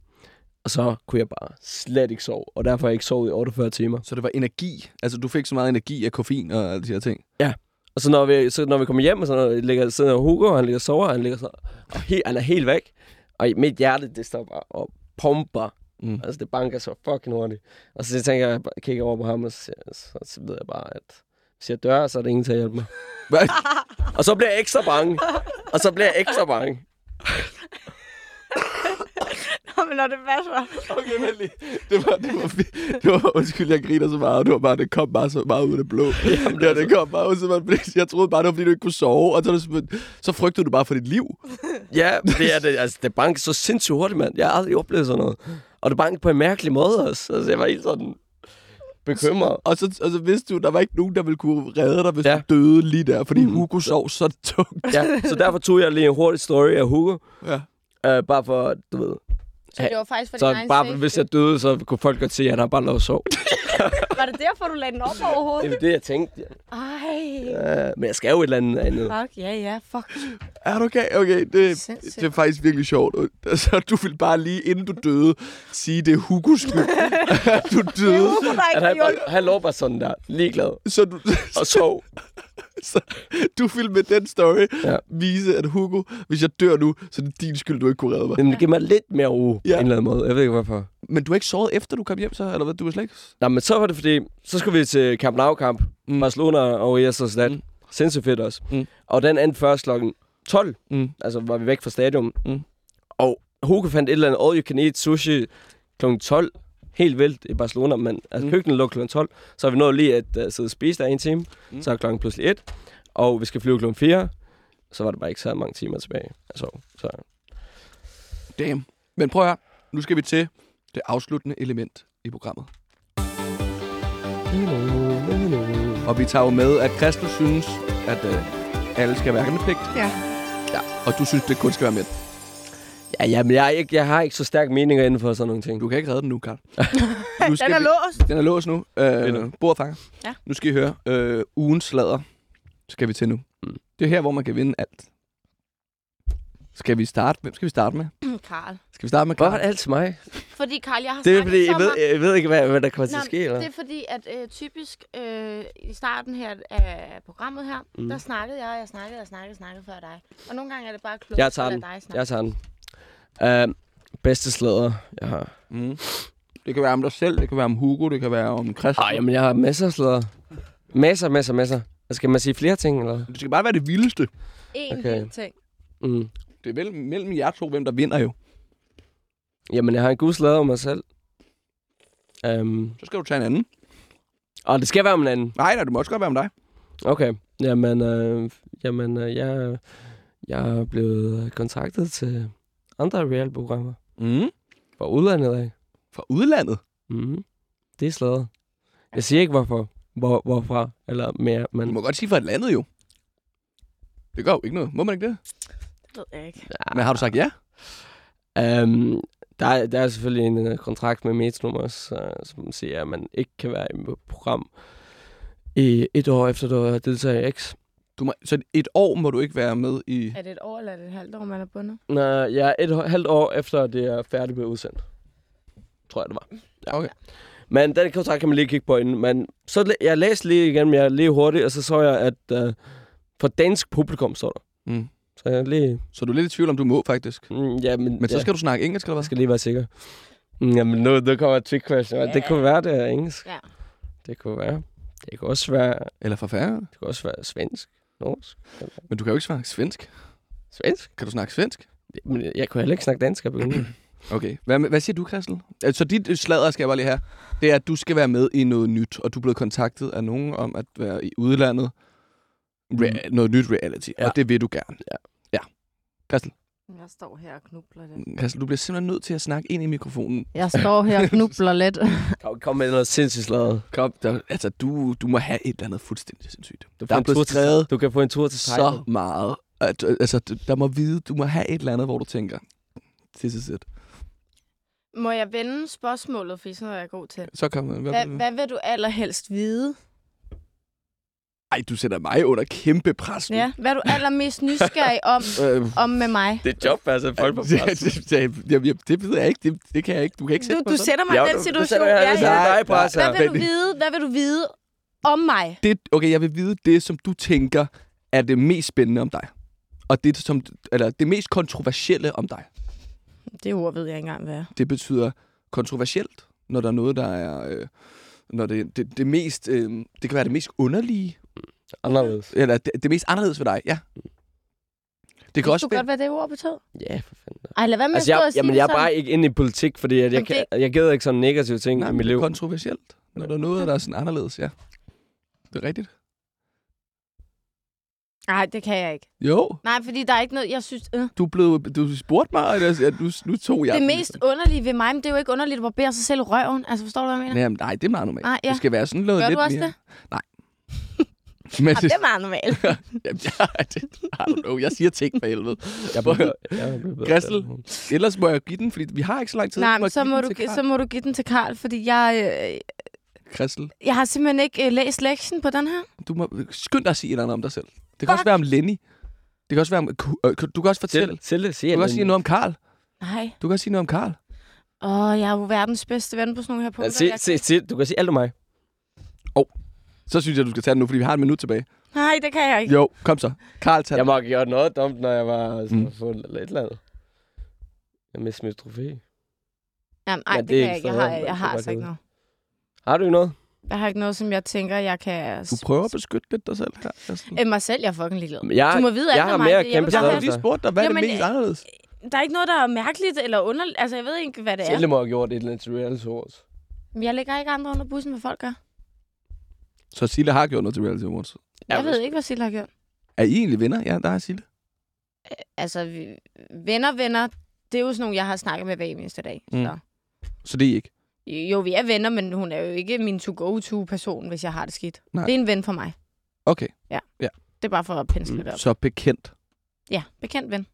og så kunne jeg bare slet ikke sove, og derfor har jeg ikke sovet i 48 timer. Så det var energi. Altså, du fik så meget energi af koffein og alle de her ting. Og så når vi, så når vi kommer hjem, og så når ligger, sidder Hugo, og han ligger og sover, og han ligger så, og he, han er helt væk. Og i mit hjerte, det står bare og pumper. Mm. Altså, det banker så fucking hurtigt. Og så tænker jeg, jeg kigger over på ham, og så, siger- så, så ved jeg bare, at hvis jeg dør, så er der ingen til at hjælpe mig. Og så bliver jeg ekstra bange. Og så bliver jeg ekstra bange. Men når det passer. Okay, men lige. Det var, det var, det var, undskyld, jeg griner så meget. Det var bare, det kom bare så meget ud af det blå. Jamen, ja, det kom bare ud så meget. Jeg troede bare, det var, fordi du ikke kunne sove. Og så, så frygtede du bare for dit liv. Ja, det er det. Altså, det banker så sindssygt hurtigt, mand. Jeg har aldrig oplevet sådan noget. Og det banker på en mærkelig måde også. Altså, jeg var helt sådan bekymret. Og så, og så vidste du, der var ikke nogen, der ville kunne redde dig, hvis ja. du døde lige der. Fordi Mm. Hugo sov så tungt. Ja, så derfor tog jeg lige en hurtig story af Hugo. Ja. Uh, bare for, du ved, Så det var faktisk for din Så egen bare safety. hvis jeg døde, så kunne folk godt se, at han bare lå og sov. Var det derfor, du lagde den op overhovedet? Det er det, jeg tænkte. Ej. Uh, men jeg skal jo et eller andet andet. Fuck, ja, ja, fuck. Er du okay? Okay, det, Sindssygt. det er faktisk virkelig sjovt. Altså, du vil bare lige, inden du døde, sige, det er Hugos skyld, at du Det er døde. Hugo, der At ikke har han, han lå bare sådan der, ligeglad, Så du, og sov. så du vil med den story Ja. vise, at Hugo, hvis jeg dør nu, så er det din skyld, du ikke kunne redde mig. Men det giver mig lidt mere ro ja. På en eller anden måde. Jeg ved ikke, hvorfor. Men du har ikke sovet efter, du kom hjem så? Eller hvad? Du var slet ikke... Nej, men så var det fordi, så skulle vi til Camp Nou-kamp. Mm. Barcelona og Real Sociedad. Mm. Mm. Sindssygt fedt også. Mm. Og den endte først klokken 12. Mm. Altså, var vi væk fra stadion. Mm. Og Hugo fandt et eller andet all you can eat sushi klokken 12. Helt vildt i Barcelona, men altså, mm. Køkkenet lå klokken 12. Så har vi nået lige at uh, sidde og spise der en time. Mm. Så er klokken pludselig 1. Og vi skal flyve klokken 4. Så var det bare ikke så mange timer tilbage. Altså, så Damn. Men prøv at høre. Nu skal vi til det afsluttende element i programmet. Og vi tager jo med, at Christel synes, at øh, alle skal være pligt. Ja. Ja. Og du synes, det kun skal være mænd. Ja, ja, men jeg, ikke, jeg har ikke så stærke meninger inden for sådan nogle ting. Du kan ikke redde den nu, Karl. Nu Den er vi- låst. Den er låst nu. Øh, bordet fanger. Ja. Nu skal I høre. Øh, ugens slader skal vi til nu. Mm. Det er her, hvor man kan vinde alt. Skal vi starte? Hvem skal vi starte med? Karl. Skal vi starte med Hvorfor Karl? er det alt til mig? Fordi, Karl, jeg har Det er fordi, jeg ved, jeg ved ikke, hvad, hvad der kommer til Nå, at ske. Eller? Det er fordi, at øh, typisk øh, i starten her af programmet her, Mm. mm. der snakkede jeg, jeg snakkede, jeg snakkede, snakkede før dig. Og nogle gange er det bare klogt Jeg at dig snakke. Jeg tager den. Uh, bedste slæder, jeg har. Mm. Det kan være om dig selv, det kan være om Hugo, det kan være om Christian. Ej, jamen, jeg har masser af slæder. Masser, masser, masser. Skal man sige flere ting, eller? Det skal bare være det vildeste. En Okay. ting. Mm. Det er mellem, mellem jer to, hvem der vinder jo. Jamen, jeg har en god slæder om mig selv. Um, Så skal du tage en anden. og det skal være om en anden. Nej, nej, du må også godt være om dig. Okay. Jamen, øh, jamen øh, jeg, jeg er blevet kontaktet til andre realprogrammer Mm. fra udlandet af. Fra udlandet. Mm. Det er slæder. Jeg siger ikke, hvorfor. Hvor, hvorfra, eller mere, men... Du må godt sige fra et landet jo. Det gør jo ikke noget. Må man ikke det? Det ved jeg ikke. Men har du sagt ja? Um, der, er, der er selvfølgelig en uh, kontrakt med Metronome også, uh, som siger, at man ikke kan være i et program i et år efter, du har deltaget i X. Du må, så et år må du ikke være med i... Er det et år eller er det et halvt år, man er bundet? Nå, jeg er et halvt år efter, det er færdigt med udsendt. Tror jeg, det var. Ja. Okay. Men den kontrakt kan man lige kigge på inden. Men så jeg læste lige igen, jeg lige hurtigt, og så så jeg, at uh, for dansk publikum står der. Mm. Så jeg lige... Så du er lidt i tvivl om, du må faktisk. Mm, ja, men, Men så ja. skal du snakke engelsk, eller Jeg hvad? skal lige være sikker. Mm, Jamen, nu, nu kommer et trick question. Ja. Ja. Det kunne være, det er engelsk. Ja. Det kunne være. Det kunne også være, Eller fra færre. det kunne også være svensk. Norsk. Men du kan jo ikke snakke svensk. Svensk? Kan du snakke svensk? Men jeg kunne heller ikke snakke dansk. Begyndte. Okay. Hvad, hvad siger du, Christel? Altså, dit sladder skal jeg bare lige have. Det er, at du skal være med i noget nyt, og du er blevet kontaktet af nogen om at være i udlandet. Re- noget nyt reality. Ja. og det vil du gerne. Ja. ja. Christel, Jeg står her og knubler lidt. Christel, du bliver simpelthen nødt til at snakke ind i mikrofonen. Jeg står her og knubler lidt. Kom, kom med noget sindssygt slaget. Kom, der, altså, du, du må have et eller andet fuldstændig sindssygt. Du, Der er blevet skrevet du kan få en tur til så Thailand. meget. At, altså, du- der må vide, du må have et eller andet, hvor du tænker, this is it. Må jeg vende spørgsmålet, for sådan noget er jeg god til. Så kom, hvad, Hvad, hvad vil du allerhelst vide? Ej, du sætter mig under kæmpe pres nu. Ja, hvad er du allermest nysgerrig om, Øh, om med mig? Det er job, altså. Folk på det, pres. det, det, det, det, ved jeg ikke. Det, det kan jeg ikke. Du kan ikke sætte Du, mig du sådan. sætter mig i den du- du situation. sætter- ja, Ja, dig pres. Hvad vil du vide? Hvad vil du vide om mig? det, okay, jeg vil vide det, som du tænker er det mest spændende om dig. Og det, som, eller det mest kontroversielle om dig. Det ord ved jeg ikke engang, hvad er. Det betyder kontroversielt, når der er noget, der er... Øh, når det, det, det mest... Øh, det kan være det mest underlige, Anderledes. eller det, det mest anderledes for dig, ja. Det kan også være... godt være det ord betød. Ja, for fanden. Ej, lad være med Altså, at stå jeg, og sige jamen, jeg er sådan. bare ikke inde i politik, fordi at jeg, Jamen, kan, jeg gider ikke sådan negative ting Nej, i men mit det er liv. kontroversielt, når der er noget, der er sådan anderledes, ja. Det er rigtigt. Nej, det kan jeg ikke. Jo, Nej, fordi der er ikke noget, jeg synes... Øh. du, blev, du spurgte mig, og jeg, nu, nu tog jeg Det den. mest underlige ved mig, men det er jo ikke underligt at barbere sig selv røven. Altså, forstår du, hvad jeg mener? Jamen, nej, det er meget normalt. Nej, ja. Det skal være sådan noget Gør lidt du også mere... det? Nej. Men Ja, det er meget normalt. Jamen, ja, det, I don't know. Jeg siger ting for helvede. Jeg bedre. Christel? Ellers må jeg give den, fordi vi har ikke så lang tid. Nej, må men så må, du, så må du give den til Karl, fordi jeg, øh, Christel, jeg har simpelthen ikke øh, læst lektionen på den her. du må skynd dig at sige et eller andet om dig selv. Det kan også være om Lenny. Det kan også være om... øh, Du kan også fortælle. Til, til, sig Du kan også sige noget om Karl. Nej. Du kan også sige noget om Karl. Åh, jeg er jo verdens bedste ven på sådan nogle her punkter. Se, Jeg- se, se, du kan sige alt om mig. Så synes jeg, du skal tage den nu, fordi vi har et minut tilbage. Nej, det kan jeg ikke. Jo, kom så. Karl, tag Jeg den. må have gjort noget dumt, når jeg var altså, Mm. fuld eller et eller andet. Jeg mistede mit trofæ. Jamen, ej, Ja, det, det er kan jeg ikke. Jeg har, jeg har altså ikke noget. Har du ikke noget? Jeg har ikke noget, som jeg tænker, jeg kan... Du prøver at beskytte lidt dig selv her. Christel. Øh, mig selv, jeg er fucking ligeglad. Jeg, Du må vide alt jeg har om mig. mere det- jeg Jeg har lige spurgt dig, hvad er det Jamen, mest øh, anderledes? Der er ikke noget, der er mærkeligt eller underligt. Altså, jeg ved ikke, hvad det er. Selv må have gjort et eller andet til reality. Men jeg lægger ikke andre under bussen, hvad folk gør. Så Sille har gjort noget til Reality Awards. Jeg ved ikke, hvad Silla har gjort. Er I egentlig venner? Ja, der er Sille. Altså, vi, venner, venner, det er jo sådan nogle, jeg har snakket med hver eneste dag. Mm. Mm. Så. Så det er I ikke. Jo, vi er venner, men hun er jo ikke min to-go-to-person, hvis jeg har det skidt. Nej. Det er en ven for mig. Okay. Det er bare for at pensle det op. Så bekendt. Ja, bekendt ven.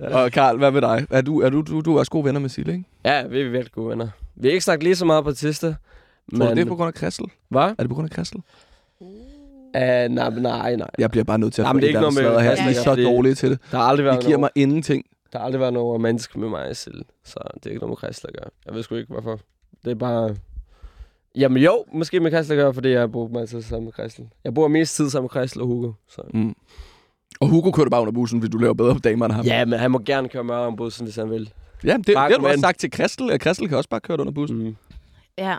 Og Karl, hvad med dig? Er du, er du, du, du er også gode venner med Sille, ikke? Ja, vi er virkelig gode venner. Vi har ikke snakket lige så meget på tirsdag. Tror du, det er på grund af Christel? Hvad? Er det på grund af Christel? Uh, nej, nej, nej. Jeg bliver bare nødt til at Jamen, få det er ikke noget med her. Jeg er så dårlig til det. Der har aldrig været Det giver noget, mig ingenting. der har aldrig været noget romantisk med mig selv. Så det er ikke noget med Christel at gøre. Jeg ved sgu ikke, hvorfor. Det er bare... Jamen jo, måske med Christel at gøre, fordi jeg bor meget tid sammen med Christel. Jeg bor mest tid sammen med Christel og Hugo. Så. Mm. Og Hugo kører du bare under bussen, fordi du laver bedre på damer end ham. Ja, men han må gerne køre med om bussen, hvis han vil. Ja det, det Bare har du også sagt til Christel. at Christel kan også bare køre under bussen. Mm. Ja,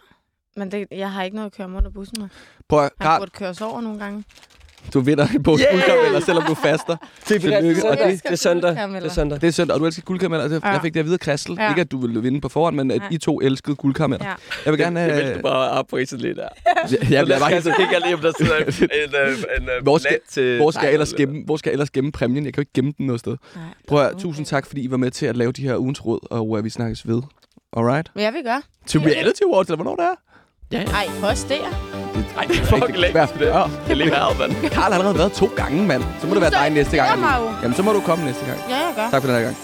men det, jeg har ikke noget at køre mig under bussen med. Prøv at, Han Karl, burde køres over nogle gange. Du vinder på Yeah! guldkarameller, selvom du faster. Det er, Og det, det- det er søndag. Det er søndag. Det er søndag, og du elsker guldkarameller. Ja. Jeg fik det at vide af Christel. Ja. Ikke at du ville vinde på forhånd, men at Ja. I to elskede guldkarameller. Ja. Jeg vil gerne have... vil du bare opprise lidt der. Jeg, jeg, jeg, bare helt, det kan lige, om der sidder en, en, en, Hvor skal- til... hvor skal, jeg ellers gemme, hvor skal jeg ellers gemme præmien? Jeg kan jo ikke gemme den noget sted. Nej. Prøv at, Okay. tusind tak, fordi I var med til at lave de her ugens råd, og uh, vi snakkes ved. Alright? Men jeg vil gøre. Til Reality Awards, eller hvornår det er? Ej, poster. Ej, det er fucking længe Hvad spørger? Det er lige meget, mand. Karl har allerede været to gange, mand. Så må det være dig næste gang. jeg. Jamen, så må du komme næste gang. Ja, jeg gør. Tak for den her gang.